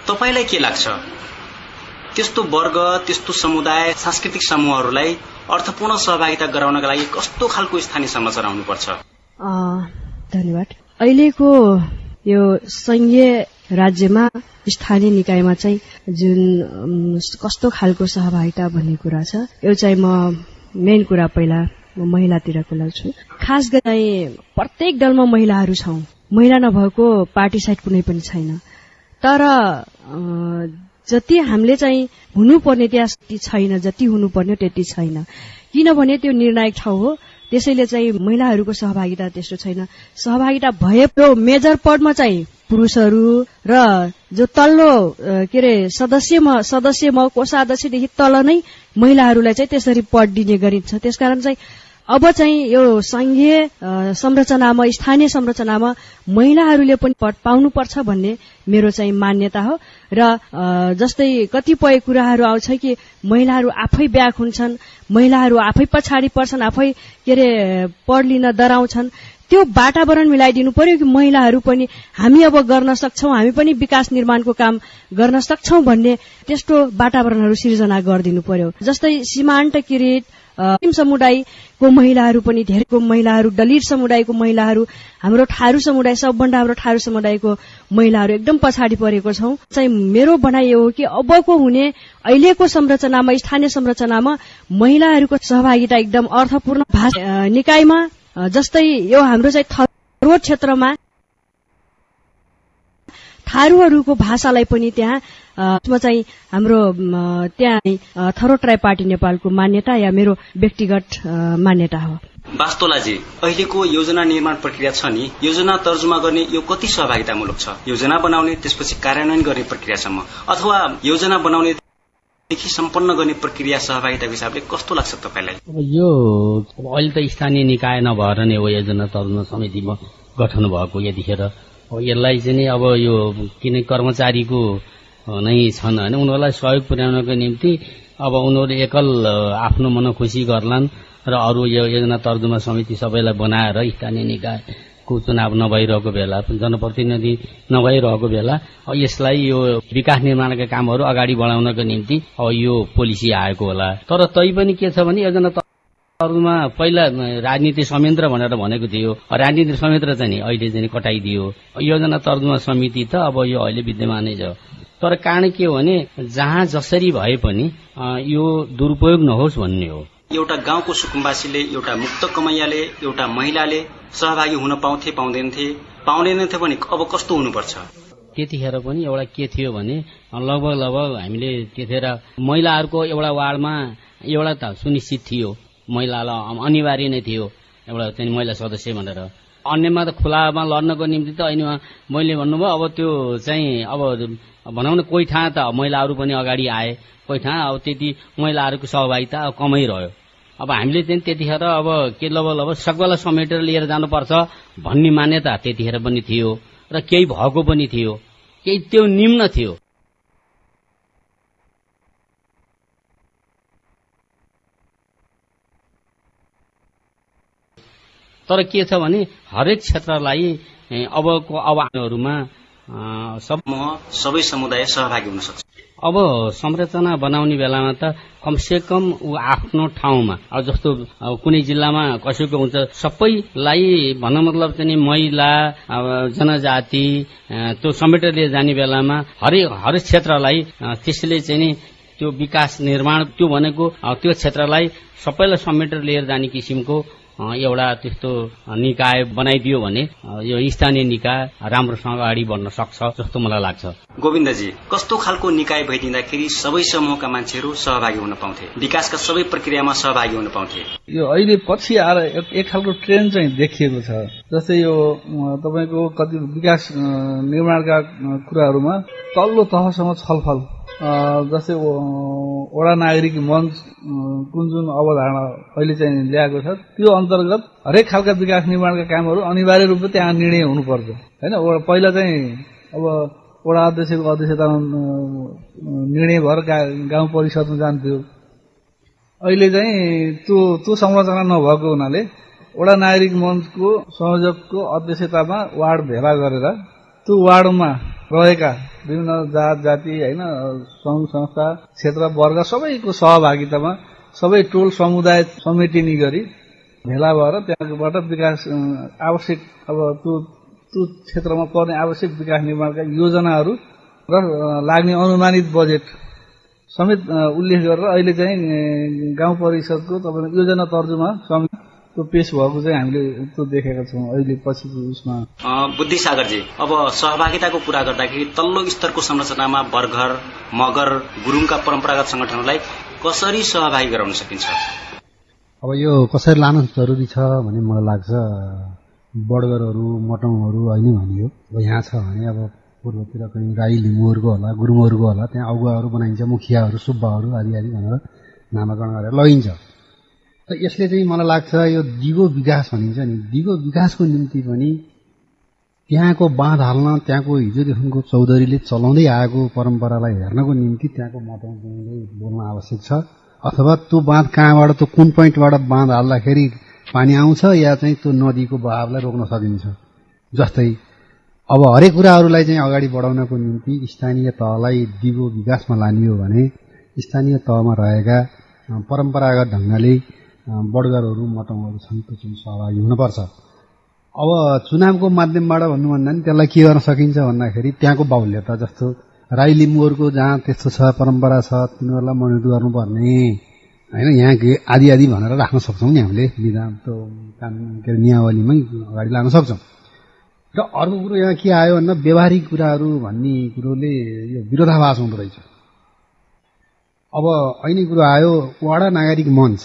तपाईँलाई के लाग्छ? त्यस्तो वर्ग त्यस्तो समुदाय सांस्कृतिक समूहहरूलाई अर्थपूर्ण सहभागिता गराउनका लागि कस्तो खालको स्थानीय संरचना आउनुपर्छ? धन्यवाद। अहिलेको यो संघीय राज्यमा स्थानीय निकायमा चाहिँ जुन कस्तो खालको सहभागिता भन्ने कुरा छ यो चाहिँ म मेन कुरा पहिला म महिलातिरको लाग्छु खास गरी प्रत्येक दलमा महिलाहरू छौं। महिला नभएको पार्टी साइड कुनै पनि छैन। तर जति हामीले चाहिँ हुनुपर्ने त्यहाँ छैन जति हुनुपर्ने त्यति छैन। किनभने त्यो निर्णायक ठाउँ हो। त्यसैले चाहिँ महिलाहरूको सहभागिता त्यस्तो छैन। सहभागिता भए मेजर पदमा चाहिँ पुरूषहरू र जो तल्लो के अरे सदस्य सदस्य कोषाध्यक्षदेखि तल नै महिलाहरूलाई चाहिँ त्यसरी पद दिने गरिन्छ। त्यसकारण चाहिँ अब चाहिँ यो संघीय संरचनामा स्थानीय संरचनामा महिलाहरूले पनि पद पाउनुपर्छ भन्ने मेरो चाहिँ मान्यता हो। र जस्तै कतिपय कुराहरू आउँछ कि महिलाहरू आफै ब्याग हुन्छन् महिलाहरू आफै पछाडि पर्छन् आफै के अरे पढ लिन डराउँछन्। त्यो वातावरण मिलाइदिनु पर्यो कि महिलाहरू पनि हामी अब गर्न सक्छौ हामी पनि विकास निर्माणको काम गर्न सक्छौ भन्ने त्यस्तो वातावरणहरू सिर्जना गरिदिनु पर्यो। जस्तै सीमान्त किरिट समुदायको महिलाहरू पनि धेरैको महिलाहरू दलित समुदायको महिलाहरू हाम्रो ठारू समुदाय सबभन्दा हाम्रो ठारू समुदायको महिलाहरू एकदम पछाडि परेको छौं। चाहिँ मेरो भनाइ यो हो कि अबको हुने अहिलेको संरचनामा स्थानीय संरचनामा महिलाहरूको सहभागिता एकदम अर्थपूर्ण निकायमा जस्तै यो हाम्रो चाहिँ थरोट क्षेत्रमा थारूहरूको भाषालाई पनि त्यहाँ चाहिँ हाम्रो त्यहाँ राई पार्टी नेपालको मान्यता या मेरो व्यक्तिगत मान्यता हो। वास्तोलाजी अहिलेको योजना निर्माण प्रक्रिया छ नि योजना तर्जुमा गर्ने यो कति सहभागितामूलक छ? योजना बनाउने त्यसपछि कार्यान्वयन गर्ने प्रक्रियासम्म अथवा योजना बनाउने देखि सम्पन्न गर्ने प्रक्रिया सहभागिताको हिसाबले कस्तो लाग्छ तपाईँलाई? यो अहिले त स्थानीय निकाय नभएर नै हो योजना तर्जुमा समितिमा गठन भएको यतिखेर। यसलाई चाहिँ नि अब यो किन कर्मचारीको नै छन् होइन। उनीहरूलाई सहयोग पुर्याउनको निम्ति अब उनीहरू एकल आफ्नो मनोखुसी गर्लान् र अरू यो योजना तर्जुमा समिति सबैलाई बनाएर स्थानीय निकायको चुनाव नभइरहेको बेला जनप्रतिनिधि नभइरहेको बेला यसलाई यो विकास निर्माणका कामहरू अगाडि बढाउनको निम्ति अब यो पोलिसी आएको होला। तर तै पनि के छ भने योजना मा पहिला राजनीति संयन्त्र भनेर भनेको थियो। राजनीति संयन्त्र चाहिँ अहिले चाहिँ कटाइदियो। योजना तर्जुमा समिति त अब यो अहिले विद्यमानै छ। तर कारण के हो भने जहाँ जसरी भए पनि यो दुरुपयोग नहोस् भन्ने हो। एउटा गाउँको सुकुम्बासीले एउटा मुक्त कमैयाले एउटा महिलाले सहभागी हुन पाउँथे पाउँदैनथे। पाउँदैनथे भने अब कस्तो हुनुपर्छ? त्यतिखेर पनि एउटा के थियो भने लगभग लगभग हामीले त्यतिखेर महिलाहरूको एउटा वार्डमा एउटा त सुनिश्चित थियो। महिलालाई अनिवार्य नै थियो एउटा चाहिँ महिला सदस्य भनेर। अन्यमा त खुलामा लड्नको निम्ति त अहिले मैले भन्नुभयो अब त्यो चाहिँ अब भनौँ न कोही ठाउँ त महिलाहरू पनि अगाडि आए। कोही ठाउँ अब त्यति महिलाहरूको सहभागिता अब कमै रह्यो। अब हामीले चाहिँ त्यतिखेर अब के लगभग लगभग सबैलाई समेटेर लिएर जानुपर्छ भन्ने मान्यता त्यतिखेर पनि थियो र केही भएको पनि थियो। केही त्यो निम्न थियो। तर के छ भने हरेक क्षेत्रलाई अबको आह्वानहरूमा सब सबै समुदाय सहभागी हुन सक्छ। अब संरचना बनाउने बेलामा त कमसे कम ऊ आफ्नो ठाउँमा अब जस्तो कुनै जिल्लामा कसैको हुन्छ सबैलाई भन्न मतलब चाहिँ महिला जनजाति त्यो समेटेर लिएर जाने बेलामा हरेक हरेक क्षेत्रलाई त्यसले चाहिँ नि त्यो विकास निर्माण त्यो भनेको त्यो क्षेत्रलाई सबैलाई समेटेर लिएर जाने किसिमको एउटा त्यस्तो निकाय बनाइदियो भने यो स्थानीय निकाय राम्रोसँग अगाडि बढ्न सक्छ जस्तो मलाई लाग्छ। गोविन्दजी कस्तो खालको निकाय भइदिँदाखेरि सबै समूहका मान्छेहरू सहभागी हुन पाउँथे? विकासका सबै प्रक्रियामा सहभागी हुन पाउँथे? यो अहिले पछि आएर एक- खालको ट्रेन्ड चाहिँ देखिएको छ। जस्तै यो तपाईँको कति विकास निर्माणका कुराहरूमा तल्लो तहसम्म छलफल। जस्तै वडा नागरिक मञ्च कुन जुन अवधारणा अहिले चाहिँ ल्याएको छ त्यो अन्तर्गत हरेक खालका विकास निर्माणका कामहरू अनिवार्य रूपमा त्यहाँ निर्णय हुनुपर्छ। होइन पहिला चाहिँ अब वडा अध्यक्षको अध्यक्षतामा निर्णय भएर गाउँ परिषदमा जान्थ्यो। अहिले चाहिँ त्यो त्यो संरचना नभएको हुनाले वडा नागरिक मञ्चको संयोजकको अध्यक्षतामा वार्ड भेला गरेर त्यो वार्डमा रहेका विभिन्न जात जाति होइन सङ्घ संस्था क्षेत्र वर्ग सबैको सहभागितामा सबै टोल समुदाय समेटिने गरी भेला भएर त्यहाँबाट विकास आवश्यक अब त्यो त्यो क्षेत्रमा पर्ने आवश्यक विकास निर्माणका योजनाहरू र लाग्ने अनुमानित बजेट समेत उल्लेख गरेर अहिले चाहिँ गाउँ परिषदको तपाईँको योजना तर्जुमा समेत त्यो पेश भएको चाहिँ हामीले त्यो देखेका छौँ। अहिले पछिको उसमा अ, बुद्धि सागरजी अब सहभागिताको कुरा गर्दाखेरि तल्लो स्तरको संरचनामा बर्गर मगर गुरुङका परम्परागत संगठनहरूलाई कसरी सहभागी गराउन सकिन्छ? अब यो कसरी लानु जरुरी छ भन्ने मलाई लाग्छ बडगरहरू मटौहरू होइन भनियो अब यहाँ छ भने अब पूर्वतिर कहीँ राई लिम्बूहरूको होला गुरुङहरूको होला त्यहाँ अगुवाहरू बनाइन्छ मुखियाहरू सुब्बाहरू आदि आदि भनेर नामाकरण गरेर लगिन्छ त यसले चाहिँ मलाई लाग्छ यो दिगो विकास भनिन्छ नि। दिगो विकासको निम्ति पनि त्यहाँको बाँध हाल्न त्यहाँको हिजोदेखिको चौधरीले चलाउँदै आएको परम्परालाई हेर्नको निम्ति त्यहाँको मतौले बोल्न आवश्यक छ। अथवा त्यो बाँध कहाँबाट त्यो कुन पोइन्टबाट बाँध हाल्दाखेरि पानी आउँछ या चाहिँ त्यो नदीको बहावलाई रोक्न सकिन्छ? जस्तै अब हरेक कुराहरूलाई चाहिँ अगाडि बढाउनको निम्ति स्थानीय तहलाई दिगो विकासमा लानियो भने स्थानीय तहमा रहेका परम्परागत ढङ्गले बडगरहरू मतौहरू छन् त्यो चाहिँ सहभागी हुनुपर्छ। अब चुनावको माध्यमबाट भन्नुभन्दा नि त्यसलाई के गर्न सकिन्छ भन्दाखेरि त्यहाँको बाहुल्यता जस्तो। राई लिम्बूहरूको जहाँ त्यस्तो छ परम्परा छ तिनीहरूलाई मनोनित गर्नुपर्ने। होइन यहाँ आदि आदि भनेर राख्न सक्छौँ नि हामीले। विधान त्यो कानुन के अरे नियावलीमै अगाडि लान सक्छौँ। र अर्को कुरो यहाँ के आयो भन्दा व्यवहारिक कुराहरू भन्ने कुरोले यो विरोधाभास हुँदो रहेछ। अब ऐनै कुरो आयो वडा नागरिक मञ्च।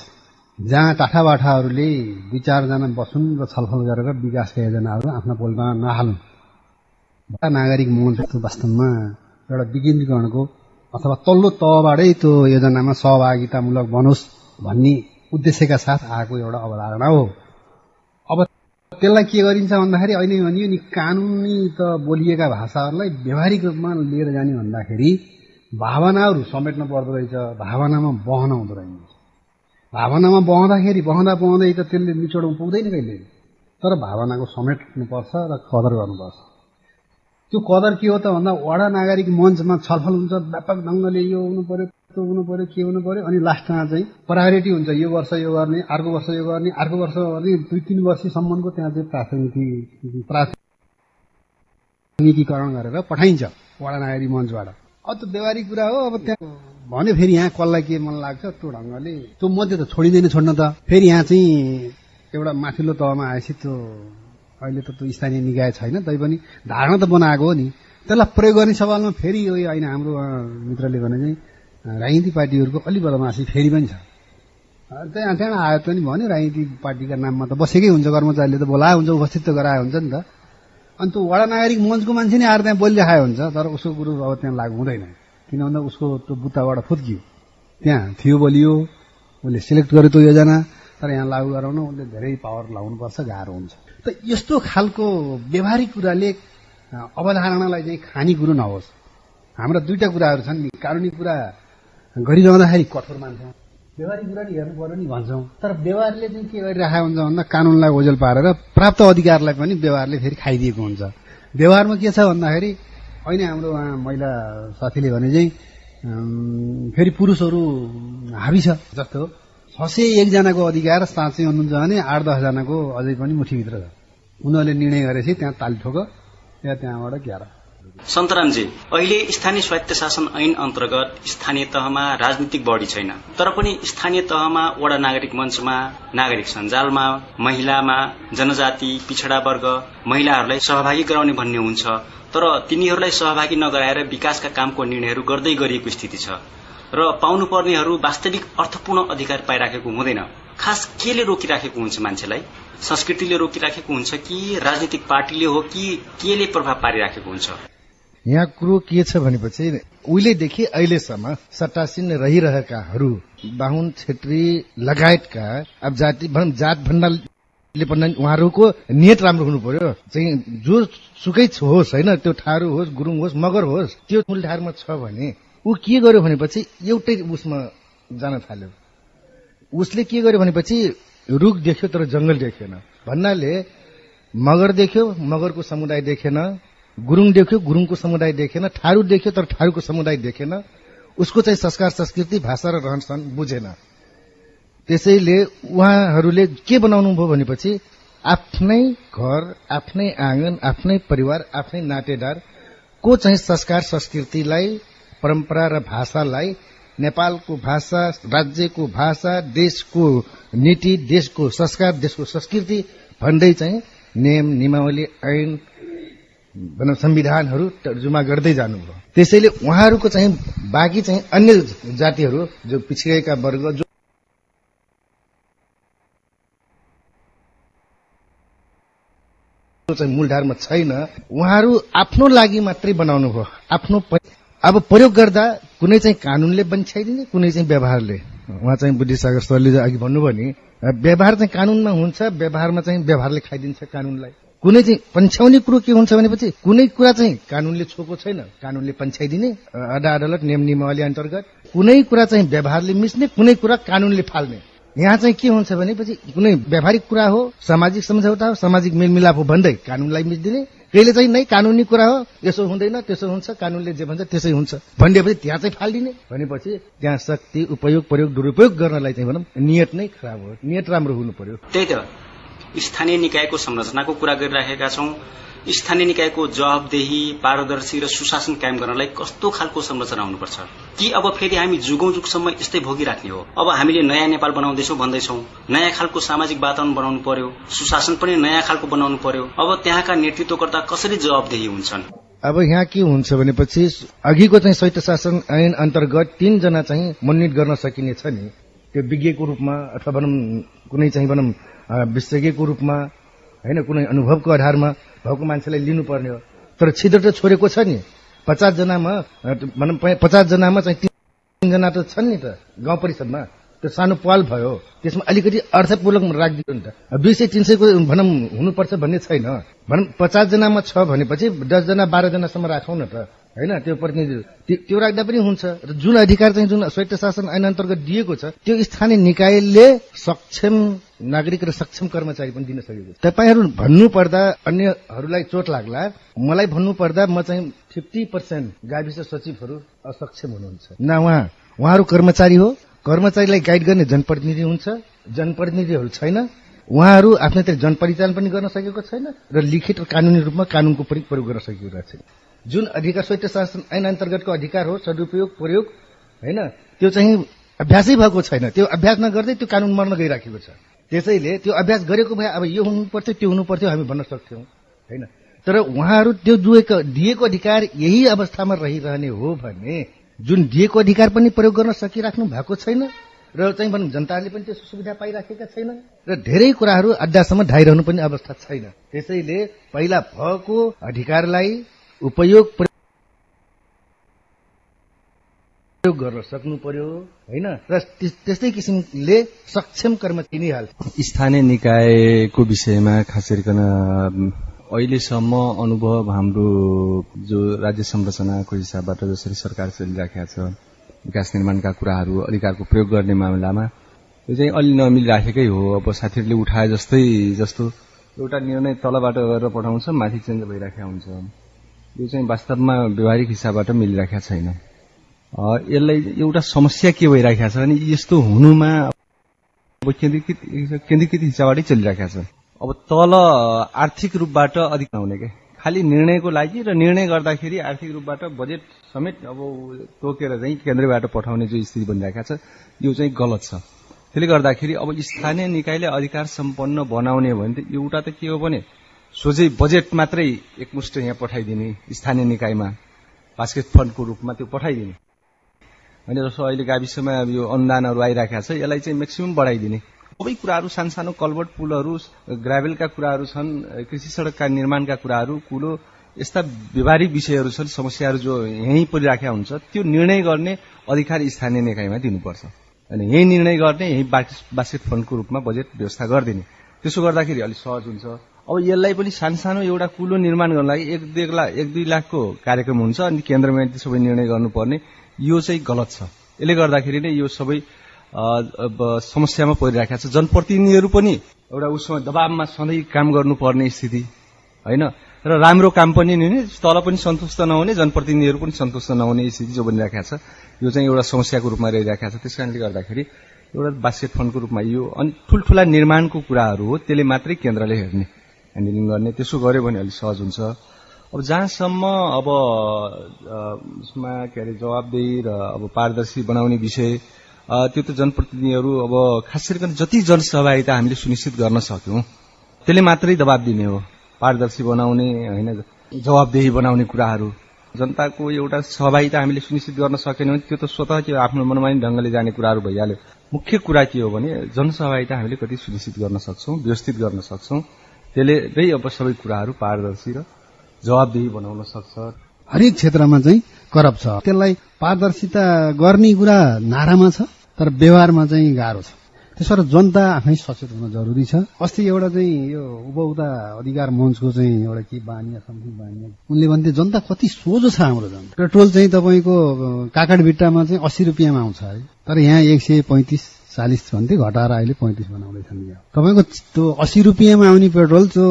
जहाँ टाठाबाठाहरूले दुई चारजना बसुन् र छलफल गरेर विकासका योजनाहरू आफ्ना पोल्टमा नहालुन्। नागरिक मञ्च वास्तवमा एउटा विकेन्द्रीकरणको अथवा तल्लो तहबाटै त्यो योजनामा सहभागितामूलक बनोस् भन्ने उद्देश्यका साथ आएको एउटा अवधारणा हो। अब त्यसलाई के गरिन्छ भन्दाखेरि अहिले भनियो नि कानुनी त बोलिएका भाषाहरूलाई व्यावहारिक रूपमा लिएर जाने भन्दाखेरि भावनाहरू समेट्न पर्दो रहेछ भावनामा बहन हुँदो रहेछ। भावनामा बहँदाखेरि बहँदा बहँदै त त्यसले निचोडमा पुग्दैन कहिले? तर भावनाको समेट्नुपर्छ र कदर गर्नुपर्छ। त्यो कदर के हो त भन्दा वडा नागरिक मञ्चमा छलफल हुन्छ व्यापक ढङ्गले यो हुनु पर्यो त्यो हुनु पर्यो के हुनु पर्यो अनि लास्टमा चाहिँ प्रायोरिटी हुन्छ यो वर्ष यो गर्ने अर्को वर्ष यो गर्ने अर्को वर्ष गर्ने दुई तिन वर्षसम्मको त्यहाँ चाहिँ प्राथमिकी प्राथमिकीकरण गरेर पठाइन्छ वडा नागरिक मञ्चबाट। अब त्यो व्यवहारिक कुरा हो अब त्यहाँ भन्यो फेरि यहाँ कसलाई के मन लाग्छ? त्यो ढङ्गले त्यो मध्य त छोडिँदैन छोड्न त। फेरि यहाँ चाहिँ एउटा माथिल्लो तहमा आएपछि त्यो अहिले त त्यो स्थानीय निकाय छैन तैपनि धारणा त बनाएको हो नि। त्यसलाई प्रयोग गर्ने सवालमा फेरि यो होइन हाम्रो मित्रले भने चाहिँ राजनीतिक पार्टीहरूको अलि बदमासी फेरि पनि छ। त्यहाँ त्यहाँ आयो त नि भन्यो राजनीतिक पार्टीका नाममा त बसेकै हुन्छ कर्मचारीले त बोलाए हुन्छ उपस्थित त गराए हुन्छ नि त। अनि त्यो वडा नागरिक मञ्चको मान्छे नै आएर त्यहाँ बोलिरहेको हुन्छ तर उसको कुरो अब त्यहाँ लागु हुँदैन। किन भन्दा उसको त्यो बुत्ताबाट फुत्कियो। त्यहाँ थियो बोलियो उसले सिलेक्ट गर्यो त्यो योजना। तर यहाँ लागू गराउन उसले धेरै पावर लाउनुपर्छ गाह्रो हुन्छ। त यस्तो खालको व्यवहारिक कुराले अवधारणालाई चाहिँ खाने कुरो नहोस्। हाम्रा दुईटा कुराहरू छन् नि। कानुनी कुरा गरिरहँदाखेरि कठोर मान्छौँ। व्यवहारिक कुरा नि हेर्नु पर्यो नि भन्छौँ। तर व्यवहारले चाहिँ के गरिरहेको हुन्छ भन्दा कानुनलाई ओझेल पारेर प्राप्त अधिकारलाई पनि व्यवहारले फेरि खाइदिएको हुन्छ। व्यवहारमा के छ भन्दाखेरि अहिले हाम्रो उहाँ महिला साथीले भने चाहिँ फेरि पुरुषहरू हाबी छ जस्तो छ सय एकजनाको अधिकार साँच्चै हुनुहुन्छ भने आठ दसजनाको अझै पनि मुठीभित्र छ। उनीहरूले निर्णय गरेपछि त्यहाँ ताली ठोक या त्यहाँबाट ग्यार सन्तरामजी अहिले स्थानीय स्वायत्त शासन ऐन अन्तर्गत स्थानीय तहमा राजनीतिक बढी छैन। तर पनि स्थानीय तहमा वडा नागरिक मञ्चमा नागरिक सञ्जालमा महिलामा जनजाति पिछड़ा वर्ग महिलाहरूलाई सहभागी गराउने भन्ने हुन्छ। तर तिनीहरूलाई सहभागी नगराएर विकासका कामको निर्णयहरू गर्दै गरिएको स्थिति छ र पाउनुपर्नेहरू वास्तविक अर्थपूर्ण अधिकार पाइराखेको हुँदैन। खास केले रोकिराखेको हुन्छ मान्छेलाई? संस्कृतिले रोकिराखेको हुन्छ कि राजनीतिक पार्टीले हो कि केले प्रभाव पारिराखेको हुन्छ? यहाँ कुरो के छ भनेपछि उहिलेदेखि अहिलेसम्म सट्टासीन रहिरहेकाहरू बाहुन छेत्री लगायतका अब जाति जात भन्नाले भन्दा उहाँहरूको नियत राम्रो हुनु पर्यो चाहिँ जो सुकै होस् होइन त्यो ठाडो होस् गुरुङ होस् मगर होस् त्यो मूलधारमा छ भने ऊ के गर्यो भनेपछि एउटै उसमा जान थाल्यो। उसले के गर्यो भनेपछि रुख देख्यो तर जंगल देखेन। भन्नाले मगर देख्यो मगरको समुदाय देखेन गुरुङ देख्यो गुरुङको समुदाय देखेन ठाडु देख्यो तर ठाडुको समुदाय देखेन। उसको चाहिँ संस्कार संस्कृति भाषा र रहन सहन बुझेन। त्यसैले उहाँहरूले के बनाउनु भयो भनेपछि आफ्नै घर आफ्नै आँगन आफ्नै परिवार आफ्नै नातेदार को चाहिँ संस्कार संस्कृतिलाई परम्परा र भाषालाई नेपालको भाषा राज्यको भाषा देशको नीति देशको संस्कार देशको संस्कृति भन्दै चाहिँ नियम नियमावली ऐन संविधानहरू तर्जुमा गर्दै जानुभयो। त्यसैले उहाँहरूको चाहिँ बाँकी चाहिँ अन्य जातिहरू जो पिछडिएका वर्ग जो चाहिँ मूलधारमा छैन उहाँहरू आफ्नो लागि मात्रै बनाउनु भयो आफ्नो अब प्रयोग गर्दा कुनै चाहिँ कानूनले बन्छाइदिने कुनै चाहिँ व्यवहारले। उहाँ चाहिँ बुद्धिसागर सरले अघि भन्नुभयो नि व्यवहार चाहिँ कानूनमा हुन्छ व्यवहारमा चाहिँ व्यवहारले खाइदिन्छ कानूनलाई। कुनै चाहिँ पन्छ्याउने कुरो के हुन्छ भनेपछि कुनै कुरा चाहिँ कानूनले छोएको छैन कानूनले पन्छ्याइदिने अदा अदालत नियम नियमावली अन्तर्गत कुनै कुरा चाहिँ व्यवहारले मिच्ने कुनै कुरा कानूनले फाल्ने। यहाँ चाहिँ के हुन्छ भनेपछि कुनै व्यावहारिक कुरा हो सामाजिक सम्झौता हो सामाजिक मेलमिलाप हो भन्दै कानूनलाई मिच्दिने कहिले चाहिँ नै कानूनी कुरा हो यसो हुँदैन त्यसो हुन्छ कानूनले जे भन्छ त्यसै हुन्छ। भनिदिएपछि त्यहाँ चाहिँ फालिदिने। भनेपछि त्यहाँ शक्ति उपयोग प्रयोग दुरुपयोग गर्नलाई चाहिँ भनौँ नियत नै खराब हो। नियत राम्रो हुनु पर्यो। त्यही त। स्थानीय निकायको संरचनाको कुरा गरिराखेका छौं। स्थानीय निकायको जवाबदेही पारदर्शी र सुशासन कायम गर्नलाई कस्तो खालको संरचना हुनुपर्छ? कि अब फेरि हामी जुगौं जुगसम्म यस्तै भोगिराख्ने हो? अब हामीले नयाँ नेपाल बनाउँदैछौ भन्दैछौ। नयाँ खालको सामाजिक वातावरण बनाउनु पर्यो सुशासन पनि नयाँ खालको बनाउनु पर्यो। अब त्यहाँका नेतृत्वकर्ता कसरी जवाबदेही हुन्छन्? अब यहाँ के हुन्छ भनेपछि अघिको चाहिँ शैत्य शासन ऐन अन्तर्गत तीनजना चाहिँ मनोनित गर्न सकिने छ नि। त्यो विज्ञको रूपमा अथवा भनौँ कुनै चाहिँ भनौँ विशेषज्ञको रूपमा होइन कुनै अनुभवको आधारमा भएको मान्छेलाई लिनुपर्ने हो। तर छिटो त छोडेको छ नि। पचासजनामा भनौँ पचासजनामा चाहिँ तिनजना त छन् नि त गाउँ परिषदमा। त्यो सानो पाल भयो। त्यसमा अलिकति अर्थपूर्वक राखिदियो नि त। दुई सय तिन सयको भनौँ हुनुपर्छ भन्ने छैन। भनौँ पचासजनामा छ भनेपछि दसजना बाह्रजनासम्म राखौँ न त। होइन त्यो प्रतिनिधि त्यो राख्दा पनि हुन्छ। र जुन अधिकार चाहिँ जुन स्वायत्त शासन ऐन अन्तर्गत दिएको छ त्यो स्थानीय निकायले सक्षम नागरिक र सक्षम कर्मचारी पनि दिन सकेको छ। तपाईँहरू भन्नु पर्दा अन्यहरूलाई चोट लाग्ला। मलाई भन्नु पर्दा म चाहिँ फिफ्टी पर्सेन्ट गाविस सचिवहरू असक्षम हुनुहुन्छ। न उहाँ उहाँहरू कर्मचारी हो। कर्मचारीलाई गाइड गर्ने जनप्रतिनिधि हुन्छ। जनप्रतिनिधिहरू छैन। उहाँहरू आफ्नो जनपरिचालन पनि गर्न सकेको छैन। र लिखित र कानूनी रूपमा कानूनको पनि प्रयोग गर्न सकेको रहेछ जुन अधिकार स्वायत्त शासन ऐन अन्तर्गतको अधिकार हो सदुपयोग प्रयोग होइन त्यो चाहिँ अभ्यासै भएको छैन। त्यो अभ्यास नगर्दै त्यो कानून मर्न गइराखेको छ। त्यसैले त्यो अभ्यास गरेको भए अब यो हुनुपर्थ्यो त्यो हुनुपर्थ्यो हामी भन्न सक्थ्यौँ होइन। तर उहाँहरू त्यो दिएको दिएको अधिकार यही अवस्थामा रहिरहने हो भने जुन दिएको अधिकार पनि प्रयोग गर्न सकिराख्नु भएको छैन र चाहिँ भनौँ जनताले पनि त्यस्तो सुविधा पाइराखेका छैन र धेरै कुराहरू अड्डासम्म ढाइरहनु पनि अवस्था छैन। त्यसैले पहिला भएको अधिकारलाई उपयोग प्रयोग गर्न सक्नु पर्यो होइन? र त्यस्तै किसिमले सक्षम कर्मचारी हाल्छ स्थानीय निकायको विषयमा खास गरिकन अहिलेसम्म अनुभव हाम्रो जो राज्य संरचनाको हिसाबबाट जसरी सरकार चलिराखेका छ विकास निर्माणका कुराहरू अधिकारको प्रयोग गर्ने मामिलामा यो चाहिँ अलि नमिलिराखेकै हो। अब साथीहरूले उठाए जस्तै जस्तो एउटा निर्णय तलबाट गरेर पठाउँछ माथि चेन्ज भइराखेका हुन्छ। यो चाहिँ वास्तवमा व्यवहारिक हिसाबबाट मिलिराखेका छैन। यसलाई एउटा समस्या के भइराखेका छ भने यस्तो हुनुमा अब केन्द्रीकृत केन्द्रीकृत हिसाबबाटै चलिराखेका छ। अब तल आर्थिक रूपबाट अधिक नहुने क्या खालि निर्णयको लागि र निर्णय गर्दाखेरि आर्थिक रूपबाट बजेट समेत अब तोकेर चाहिँ केन्द्रबाट पठाउने जो स्थिति बनिरहेका छ यो चाहिँ गलत छ। त्यसले गर्दाखेरि अब स्थानीय निकायले अधिकार सम्पन्न बनाउने भने त एउटा त के हो भने सोझै बजेट मात्रै एकमुष्ट यहाँ पठाइदिने स्थानीय निकायमा बास्केट फन्डको रूपमा त्यो पठाइदिने। होइन जस्तो अहिले गाविसमा यो अनुदानहरू आइरहेका छ यसलाई चाहिँ म्याक्सिमम् बढाइदिने। सबै कुराहरू सानसानो कलबट पुलहरू ग्राभेलका कुराहरू छन् कृषि सड़कका निर्माणका कुराहरू कुलो यस्ता व्यवहारिक विषयहरू छन् समस्याहरू जो यहीँ परिराखेका हुन्छ त्यो निर्णय गर्ने अधिकार स्थानीय निकायमा दिनुपर्छ। अनि यही निर्णय गर्ने यही बास्केट फन्डको रूपमा बजेट व्यवस्था गरिदिने। त्यसो गर्दाखेरि अलिक सहज हुन्छ। अब यसलाई पनि सानसानो एउटा कुलो निर्माण गर्नलाई लागि एक दुई लाख एक दुई लाखको कार्यक्रम हुन्छ अनि केन्द्रमा सबै निर्णय गर्नुपर्ने। यो चाहिँ गलत छ। यसले गर्दाखेरि नै यो सबै समस्यामा परिरहेका छ। जनप्रतिनिधिहरू पनि एउटा उसमा दबावमा सधैँ काम गर्नुपर्ने स्थिति होइन? र राम्रो काम पनि हुने तल पनि सन्तुष्ट नहुने जनप्रतिनिधिहरू पनि सन्तुष्ट नहुने स्थिति जो बनिरहेको छ। यो चाहिँ एउटा समस्याको रूपमा रहिरहेको छ। त्यस कारणले गर्दाखेरि एउटा बास्केट फन्डको रूपमा यो अनि ठुल्ठुला निर्माणको कुराहरू हो त्यसले मात्रै केन्द्रले हेर्ने। ह्यान्डलिङ गर्ने त्यसो गर्यो भने अलिक सहज हुन्छ। अब जहाँसम्म अब यसमा के अरे जवाबदेही र अब पारदर्शी बनाउने विषय त्यो त जनप्रतिनिधिहरू अब खास गरिकन जति जनसहभागिता हामीले सुनिश्चित गर्न सक्यौं त्यसले मात्रै दबाब दिने हो। पारदर्शी बनाउने होइन जवाबदेही बनाउने कुराहरू। जनताको एउटा सहभागिता हामीले सुनिश्चित गर्न सकेनौँ त्यो त स्वतः त्यो आफ्नो मनमानी ढंगले जाने कुराहरू भइहाल्यो। मुख्य कुरा के हो भने जनसहभागिता हामीले कति सुनिश्चित गर्न सक्छौं व्यवस्थित गर्न सक्छौं। त्यसले नै अब सबै कुराहरू पारदर्शी र जवाबदेही बनाउन सक्छ। हरेक क्षेत्रमा चाहिँ करप छ। त्यसलाई पारदर्शिता गर्ने कुरा नारामा छ तर व्यवहारमा चाहिँ गाह्रो छ। त्यसो भएर जनता आफै सचेत हुन जरुरी छ। अस्ति एउटा चाहिँ यो उपभोक्ता अधिकार मञ्चको चाहिँ एउटा के बानिया समथिङ बानिया। उनले भन्थे जनता कति सोझो छ हाम्रो जनता? पेट्रोल चाहिँ तपाईँको काकाडभिट्टामा चाहिँ अस्सी रुपियाँमा आउँछ है। तर यहाँ एक सय पैँतिस चालिस भन्थे घटाएर अहिले पैँतिस बनाउँदैछन् तपाईँको त्यो अस्सी रुपियाँमा आउने पेट्रोल त्यो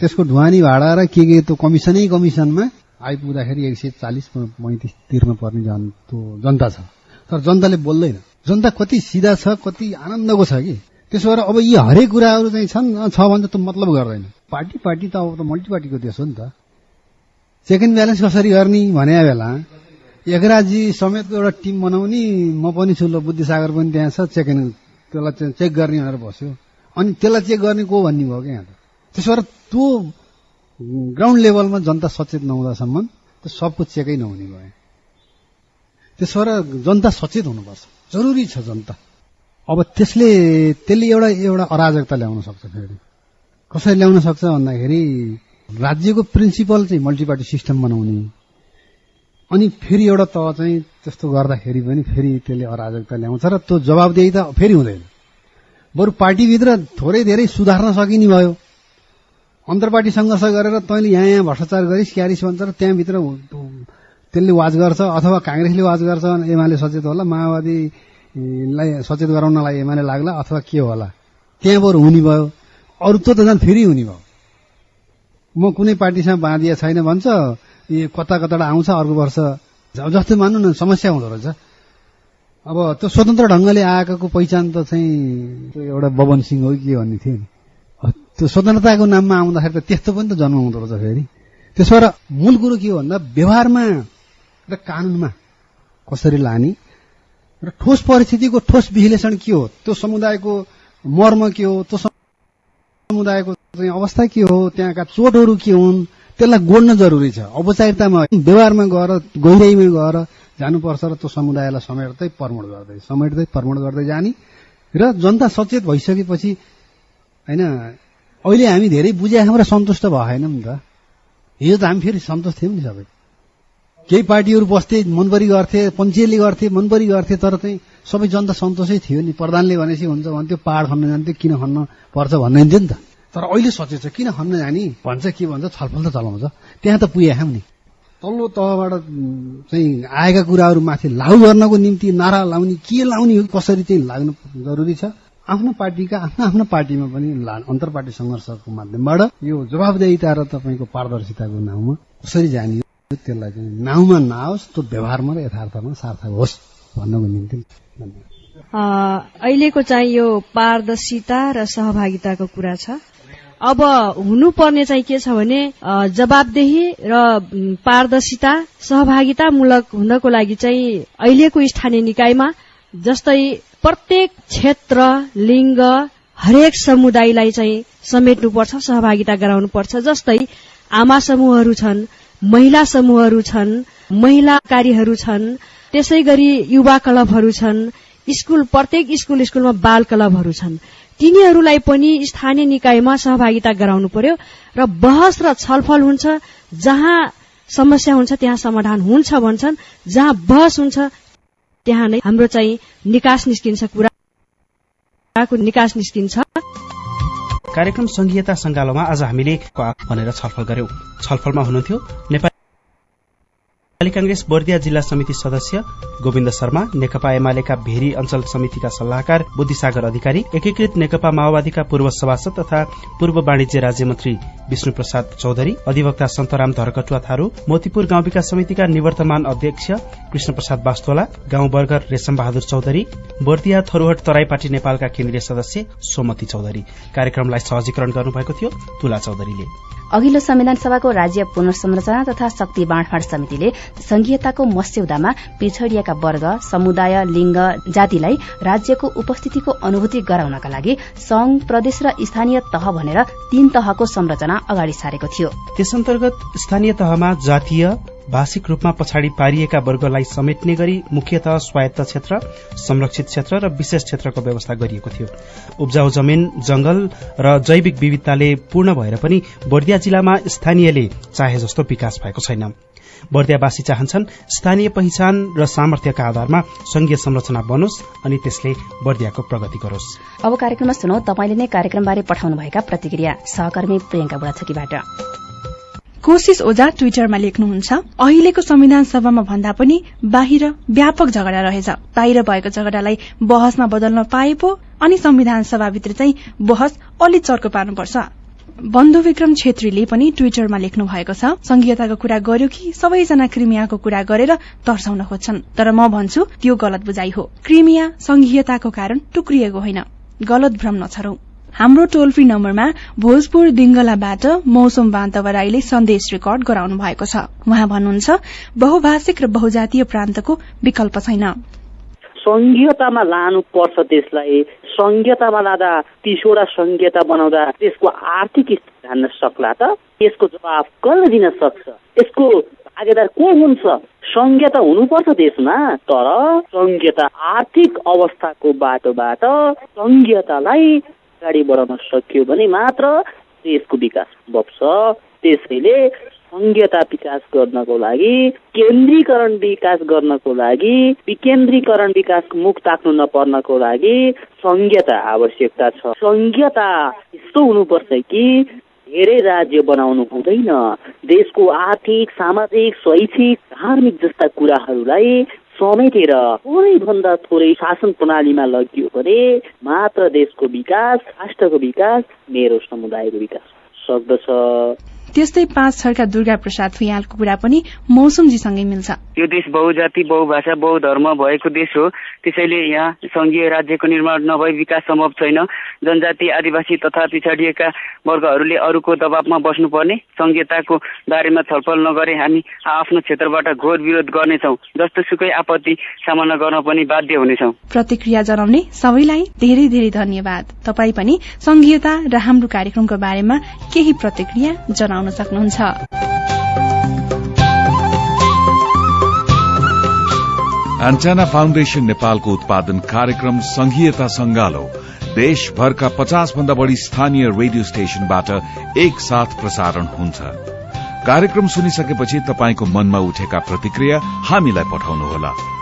त्यसको ढुवानी भाडा र के के त्यो कमिसनै कमिसनमा आइपुग्दाखेरि एक सय चालिस पैँतिस तिर्न पर्ने जन त्यो जनता छ। तर जनताले बोल्दैन। जनता कति सिधा छ कति आनन्दको छ कि? त्यसो भएर अब यी हरेक कुराहरू चाहिँ छन् छ भने त मतलब गर्दैन। पार्टी पार्टी त अब त मल्टी पार्टीको देश हो नि त। चेक एन्ड ब्यालेन्स कसरी गर्ने भने बेला एकराजी समेतको एउटा टिम बनाउने म पनि छु ल बुद्धिसागर पनि त्यहाँ छ चेक त्यसलाई चेक गर्ने भनेर बस्यो। अनि त्यसलाई चेक गर्ने को भन्ने भयो क्या यहाँ त? त्यसो भएर त्यो ग्राउन्ड लेभलमा जनता सचेत नहुँदासम्म त्यो सबको चेकै नहुने भयो। त्यसो भएर जनता सचेत हुनुपर्छ। जरुरी छ जनता। अब त्यसले त्यसले एउटा एउटा अराजकता ल्याउन सक्छ फेरि। कसरी ल्याउन सक्छ भन्दाखेरि राज्यको प्रिन्सिपल चाहिँ मल्टिपार्टी सिस्टम बनाउने। अनि फेरि एउटा तह चाहिँ त्यस्तो गर्दाखेरि पनि फेरि त्यसले अराजकता ल्याउँछ र त्यो जवाबदेही त फेरि हुँदैन। बरु पार्टीभित्र थोरै धेरै सुधार्न सकिने भयो। अन्तर्पार्टी सङ्घर्ष गरेर तैँले यहाँ यहाँ भ्रष्टाचार गरिस् क्यारिस भन्छ र त्यहाँभित्र त्यसले वाच गर्छ अथवा काङ्ग्रेसले वाच गर्छ एमाले सचेत होला माओवादीलाई सचेत गराउनलाई एमाले लाग्ला अथवा के होला। त्यहाँ बरु हुने भयो। अरू त झन् फेरि हुने भयो। म कुनै पार्टीसँग बाँधिया छैन भन्छ कता कताबाट आउँछ अर्को वर्ष जस्तै मान्नु न समस्या हुँदो रहेछ। अब त्यो स्वतन्त्र ढङ्गले आएको पहिचान त चाहिँ एउटा बबन सिंह हो कि भन्ने थियो नि। त्यो स्वतन्त्रताको नाममा आउँदाखेरि त त्यस्तो पनि त जन्म हुँदो रहेछ फेरि। त्यसो भएर मूल कुरो के हो भन्दा व्यवहारमा र कानूनमा कसरी लाने र ठोस परिस्थितिको ठोस विश्लेषण के हो त्यो समुदायको मर्म के हो त्यो समुदायको अवस्था के हो त्यहाँका चोटहरू के हुन् त्यसलाई गोड्न जरुरी छ। औपचारिकतामा व्यवहारमा गएर गहिराइमा गएर जानुपर्छ र त्यो समुदायलाई समेट्दै प्रमोट गर्दै समेट्दै प्रमोट गर्दै जाने र जनता सचेत भइसकेपछि होइन अहिले हामी धेरै बुझाएका र सन्तुष्ट भएनौँ नि त। हिजो त हामी फेरि सन्तोष थियौँ नि सबै। केही पार्टीहरू बस्थे मनपरी गर्थे पञ्चायतले गर्थे मनपरी गर्थे तर चाहिँ सबै जनता सन्तोषै थियो नि। प्रधानले भनेपछि हुन्छ भन्थ्यो पाहाड खन्न जान्थ्यो किन खन्न पर्छ भनिन्थ्यो नि त। तर अहिले सचेत छ किन खन्न जाने भन्छ के भन्छ? छलफल त चलाउँछ। त्यहाँ त पुगेका नि। तल्लो तहबाट चाहिँ आएका कुराहरू माथि लागू गर्नको निम्ति नारा लाउने के लाउने हो कसरी चाहिँ लाग्नु जरुरी छ? आफ्नो पार्टीका आफ्नो आफ्नो पार्टीमा पनि अन्तर्पार्टी सङ्घर्षको माध्यमबाट यो जवाबदेहिता र तपाईँको पारदर्शिताको नाउँमा कसरी जाने त्यसलाई चाहिँ नाउँमा नआओस् त्यो व्यवहारमा र यथार्थमा सार्थक होस् भन्नको निम्ति अहिलेको चाहिँ यो पारदर्शिता र सहभागिताको कुरा छ। अब हुनुपर्ने चाहिँ के छ भने जवाबदेही र पारदर्शिता सहभागितामूलक हुनको लागि चाहिँ अहिलेको स्थानीय निकायमा जस्तै प्रत्येक क्षेत्र लिङ्ग हरेक समुदायलाई चाहिँ समेट्नुपर्छ सहभागिता गराउनुपर्छ। जस्तै आमा समूहहरू छन् महिला समूहहरू छन् महिला कार्यहरू छन् त्यसै गरी युवा क्लबहरू छन् स्कूल प्रत्येक स्कूल स्कूलमा बाल क्लबहरू छन्। तिनीहरूलाई पनि स्थानीय निकायमा सहभागिता गराउनु पर्यो र बहस र छलफल हुन्छ जहाँ समस्या हुन्छ त्यहाँ समाधान हुन्छ भन्छन् जहाँ बहस हुन्छ त्यहाँ नै हाम्रो चाहिँ निकास निस्किन्छ कुराको निकास निस्किन्छ। कार्यक्रम संघीयता संगालोमा आज हामीले भनेर छलफल गर्यौं। छलफलमा हुनुहुन्थ्यो नेपाल नेपाली कांग्रेस बर्दिया जिल्ला समिति सदस्य गोविन्द शर्मा नेकपा एमालेका भेरी अञ्चल समितिका सल्लाहकार बुद्धिसागर अधिकारी एकीकृत नेकपा माओवादीका पूर्व सभासद तथा पूर्व वाणिज्य राज्य मन्त्री विष्णु प्रसाद चौधरी अधिवक्ता सन्तराम धरकटुवा थारू मोतीपुर गाउँ विकास समितिका निवर्तमान अध्यक्ष कृष्ण प्रसाद बास्तोला गाउँ बर्गर रेशम बहादुर चौधरी बर्दिया थरूहट तराई पार्टी नेपालका केन्द्रीय सदस्य सोमती चौधरी। कार्यक्रमलाई सहजीकरण गर्नुभएको थियो तुला चौधरीले। अघिल्लो संविधान सभाको राज्य पुनर्संरचना तथा शक्ति बाँडफाँड समितिले संघीयताको मस्यौदामा पिछड़िएका वर्ग समुदाय लिङ्ग जातिलाई राज्यको उपस्थितिको अनुभूति गराउनका लागि संघ प्रदेश र स्थानीय तह भनेर तीन तहको संरचना अगाडि सारेको थियो। त्यस अन्तर्गत स्थानीय तहमा जातीय भाषिक रूपमा पछाडि पारिएका वर्गलाई समेट्ने गरी मुख्यतः स्वायत्त क्षेत्र संरक्षित क्षेत्र र विशेष क्षेत्रको व्यवस्था गरिएको थियो। उब्जाउ जमिन जंगल र जैविक विविधताले पूर्ण भएर पनि बर्दिया जिल्लामा स्थानीयले चाहे जस्तो विकास भएको छैन। बर्दियावासी चाहन्छन् स्थानीय पहिचान र सामर्थ्यका आधारमा संघीय संरचना बनोस् अनि त्यसले बर्दियाको प्रगति गरोस्। अब कार्यक्रममा सुनौ तपाईँले नै कार्यक्रमबारे पठाउनुभएका प्रतिक्रिया। सहकर्मी प्रियंका बुढाथकीबाट कोशिश ओझा ट्विटरमा लेख्नुहुन्छ अहिलेको संविधान सभामा भन्दा पनि बाहिर व्यापक झगडा रहेछ। बाहिर भएको झगडालाई बहसमा बदल्न पाए पो अनि संविधान सभाभित्र चाहिँ बहस अलि चर्को पार्नुपर्छ। बन्धु विक्रम छेत्रीले पनि ट्विटरमा लेख्नु भएको छ संघीयताको कुरा गर्यो कि सबैजना क्रिमियाको कुरा गरेर तर्साउन खोज्छन्। तर म भन्छु त्यो गलत बुझाइ हो। क्रिमिया संघीयताको कारण टुक्रिएको होइन। गलत भ्रम नछरौं। हाम्रो टोल फ्री नम्बरमा भोजपुर दिंगलाबाट मौसम बान्तवराईले सन्देश रेकर्ड गराउनु भएको छ। उहाँ भन्नुहुन्छ बहुभाषिक र बहुजातीय प्रान्तको विकल्प छैन। संघीयतामा लानुपर्छ त्यसलाई। संघीयतामा लाँदा तिसवटा संघीयता बनाउँदा त्यसको आर्थिक स्थिति जान्न सक्ला त यसको जवाब कसले दिन सक्छ। यसको भागेदार को हुन्छ? संघीयता हुनुपर्छ देशमा तर संघीयता आर्थिक अवस्थाको बाटोबाट संघीयतालाई अगाडि बढाउन सकियो भने मात्र देशको विकास बप्छ त्यसैले संघीयता विकास गर्नको लागि केन्द्रीकरण विकास गर्नको लागि विकेन्द्रीकरण विकासको मुख ताक्नु नपर्नको लागि संघीयता आवश्यकता छ। संघीयता यस्तो हुनुपर्छ कि धेरै राज्य बनाउनु हुँदैन। देशको आर्थिक सामाजिक शैक्षिक धार्मिक जस्ता कुराहरूलाई समेटेर थोरैभन्दा थोरै शासन प्रणालीमा लगियो भने मात्र देशको विकास राष्ट्रको विकास मेरो समुदायको विकास सक्दछ। त्यस्तै पाँच छरका दुर्गा प्रसाद फुयालको कुरा पनि मौसमजीसँगै मिल्छ। यो देश बहुजाति बहुभाषा बहुधर्म भएको देश हो। त्यसैले यहाँ संघीय राज्यको निर्माण नभई विकास सम्भव छैन। जनजाति आदिवासी तथा पिछडिएका वर्गहरूले अरूको दबावमा बस्नुपर्ने संघीयताको बारेमा छलफल नगरे हामी आफ्नो क्षेत्रबाट घोर विरोध गर्नेछौ जस्तो सुकै आपत्ति सामना गर्न पनि बाध्य हुनेछौ। प्रतिक्रिया जनाउने सबैलाई धेरै धेरै धन्यवाद। तपाईँ पनि संघीयता र हाम्रो कार्यक्रमको बारेमा केही प्रतिक्रिया जनाउनु सक्नुहुन्छ। एन्टेना फाउन्डेशन नेपालको उत्पादन कार्यक्रम संघीयता संगालो देशभरका पचास भन्दा बढ़ी स्थानीय रेडियो स्टेशनबाट एक साथ प्रसारण हुन्छ। कार्यक्रम सुनिसकेपछि तपाईँको मनमा उठेका प्रतिक्रिया हामीलाई पठाउनुहोला।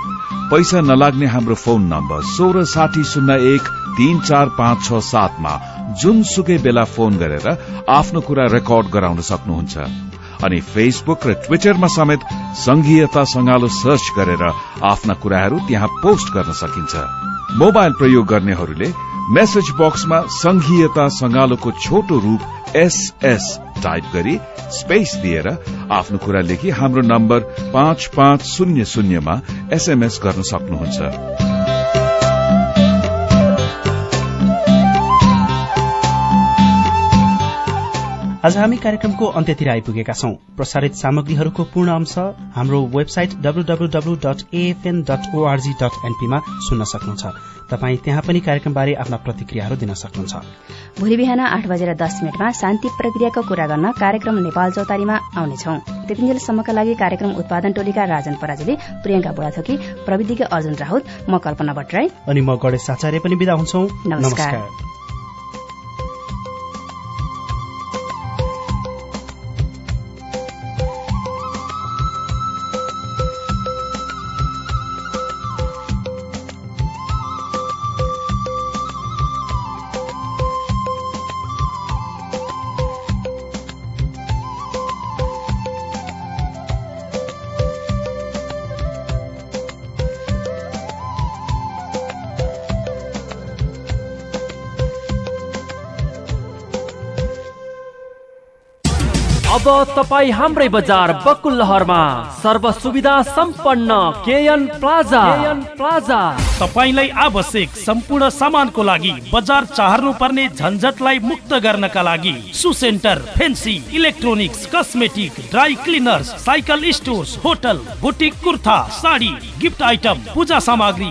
पैसा नलाग्ने हाम्रो फोन नम्बर सोह्र साठी शून्य एक तीन चार पाँच छ सातमा जुनसुकै बेला फोन गरेर आफ्नो कुरा रेकर्ड गराउन सक्नुहुन्छ। अनि फेसबुक र ट्विटरमा समेत संघीयता संगालो सर्च गरेर आफ्ना कुराहरू त्यहाँ पोस्ट गर्न सकिन्छ। मोबाइल प्रयोग गर्नेहरूले मेसेज बक्समा संघीयता संगालोको छोटो रूप एसएस टाइप गरी स्पेस दिएर आफ्नो कुरा लेखी हाम्रो नम्बर पाँच पाँच शून्य शून्यमा एसएमएस गर्न सक्नुहुन्छ। आज हामी कार्यक्रमको अन्त्यतिर आइपुगेका छौं। प्रसारित सामग्रीहरूको पूर्ण अंश हाम्रो website WWW dot AFN dot ORG dot एनपीमा सुन्न सक्नुहुन्छ। तपाईँ त्यहाँ पनि कार्यक्रमबारे आफ्ना प्रतिक्रियाहरू दिन सक्नुहुन्छ। भोलि बिहान आठ बजेर दस मिनटमा शान्ति प्रक्रियाको कुरा गर्न कार्यक्रम नेपाल चौतारीमा आउनेछौ। त्यतिन्जेलसम्मका लागि कार्यक्रम उत्पादन टोलीका राजन पराजुली प्रियंका बुढाथोकी प्रविधिका अर्जुन राहुत म कल्पना भट्टराई। अनि म गणेश आचार्य पनि विदा हुन्छौ। नमस्कार। तपाईँ हाम्रै बजार बकुल्लहरमा सर्व सुविधा सम्पन्न केएन प्लाजा। प्लाजा। तपाईँलाई आवश्यक सम्पूर्ण सामानको लागि बजार चाहर्नु पर्ने झन्झटलाई मुक्त गर्नका लागि सु centre fancy electronics cosmetic dry cleaners cycle stores hotel boutique kurta sari gift item puja सामग्री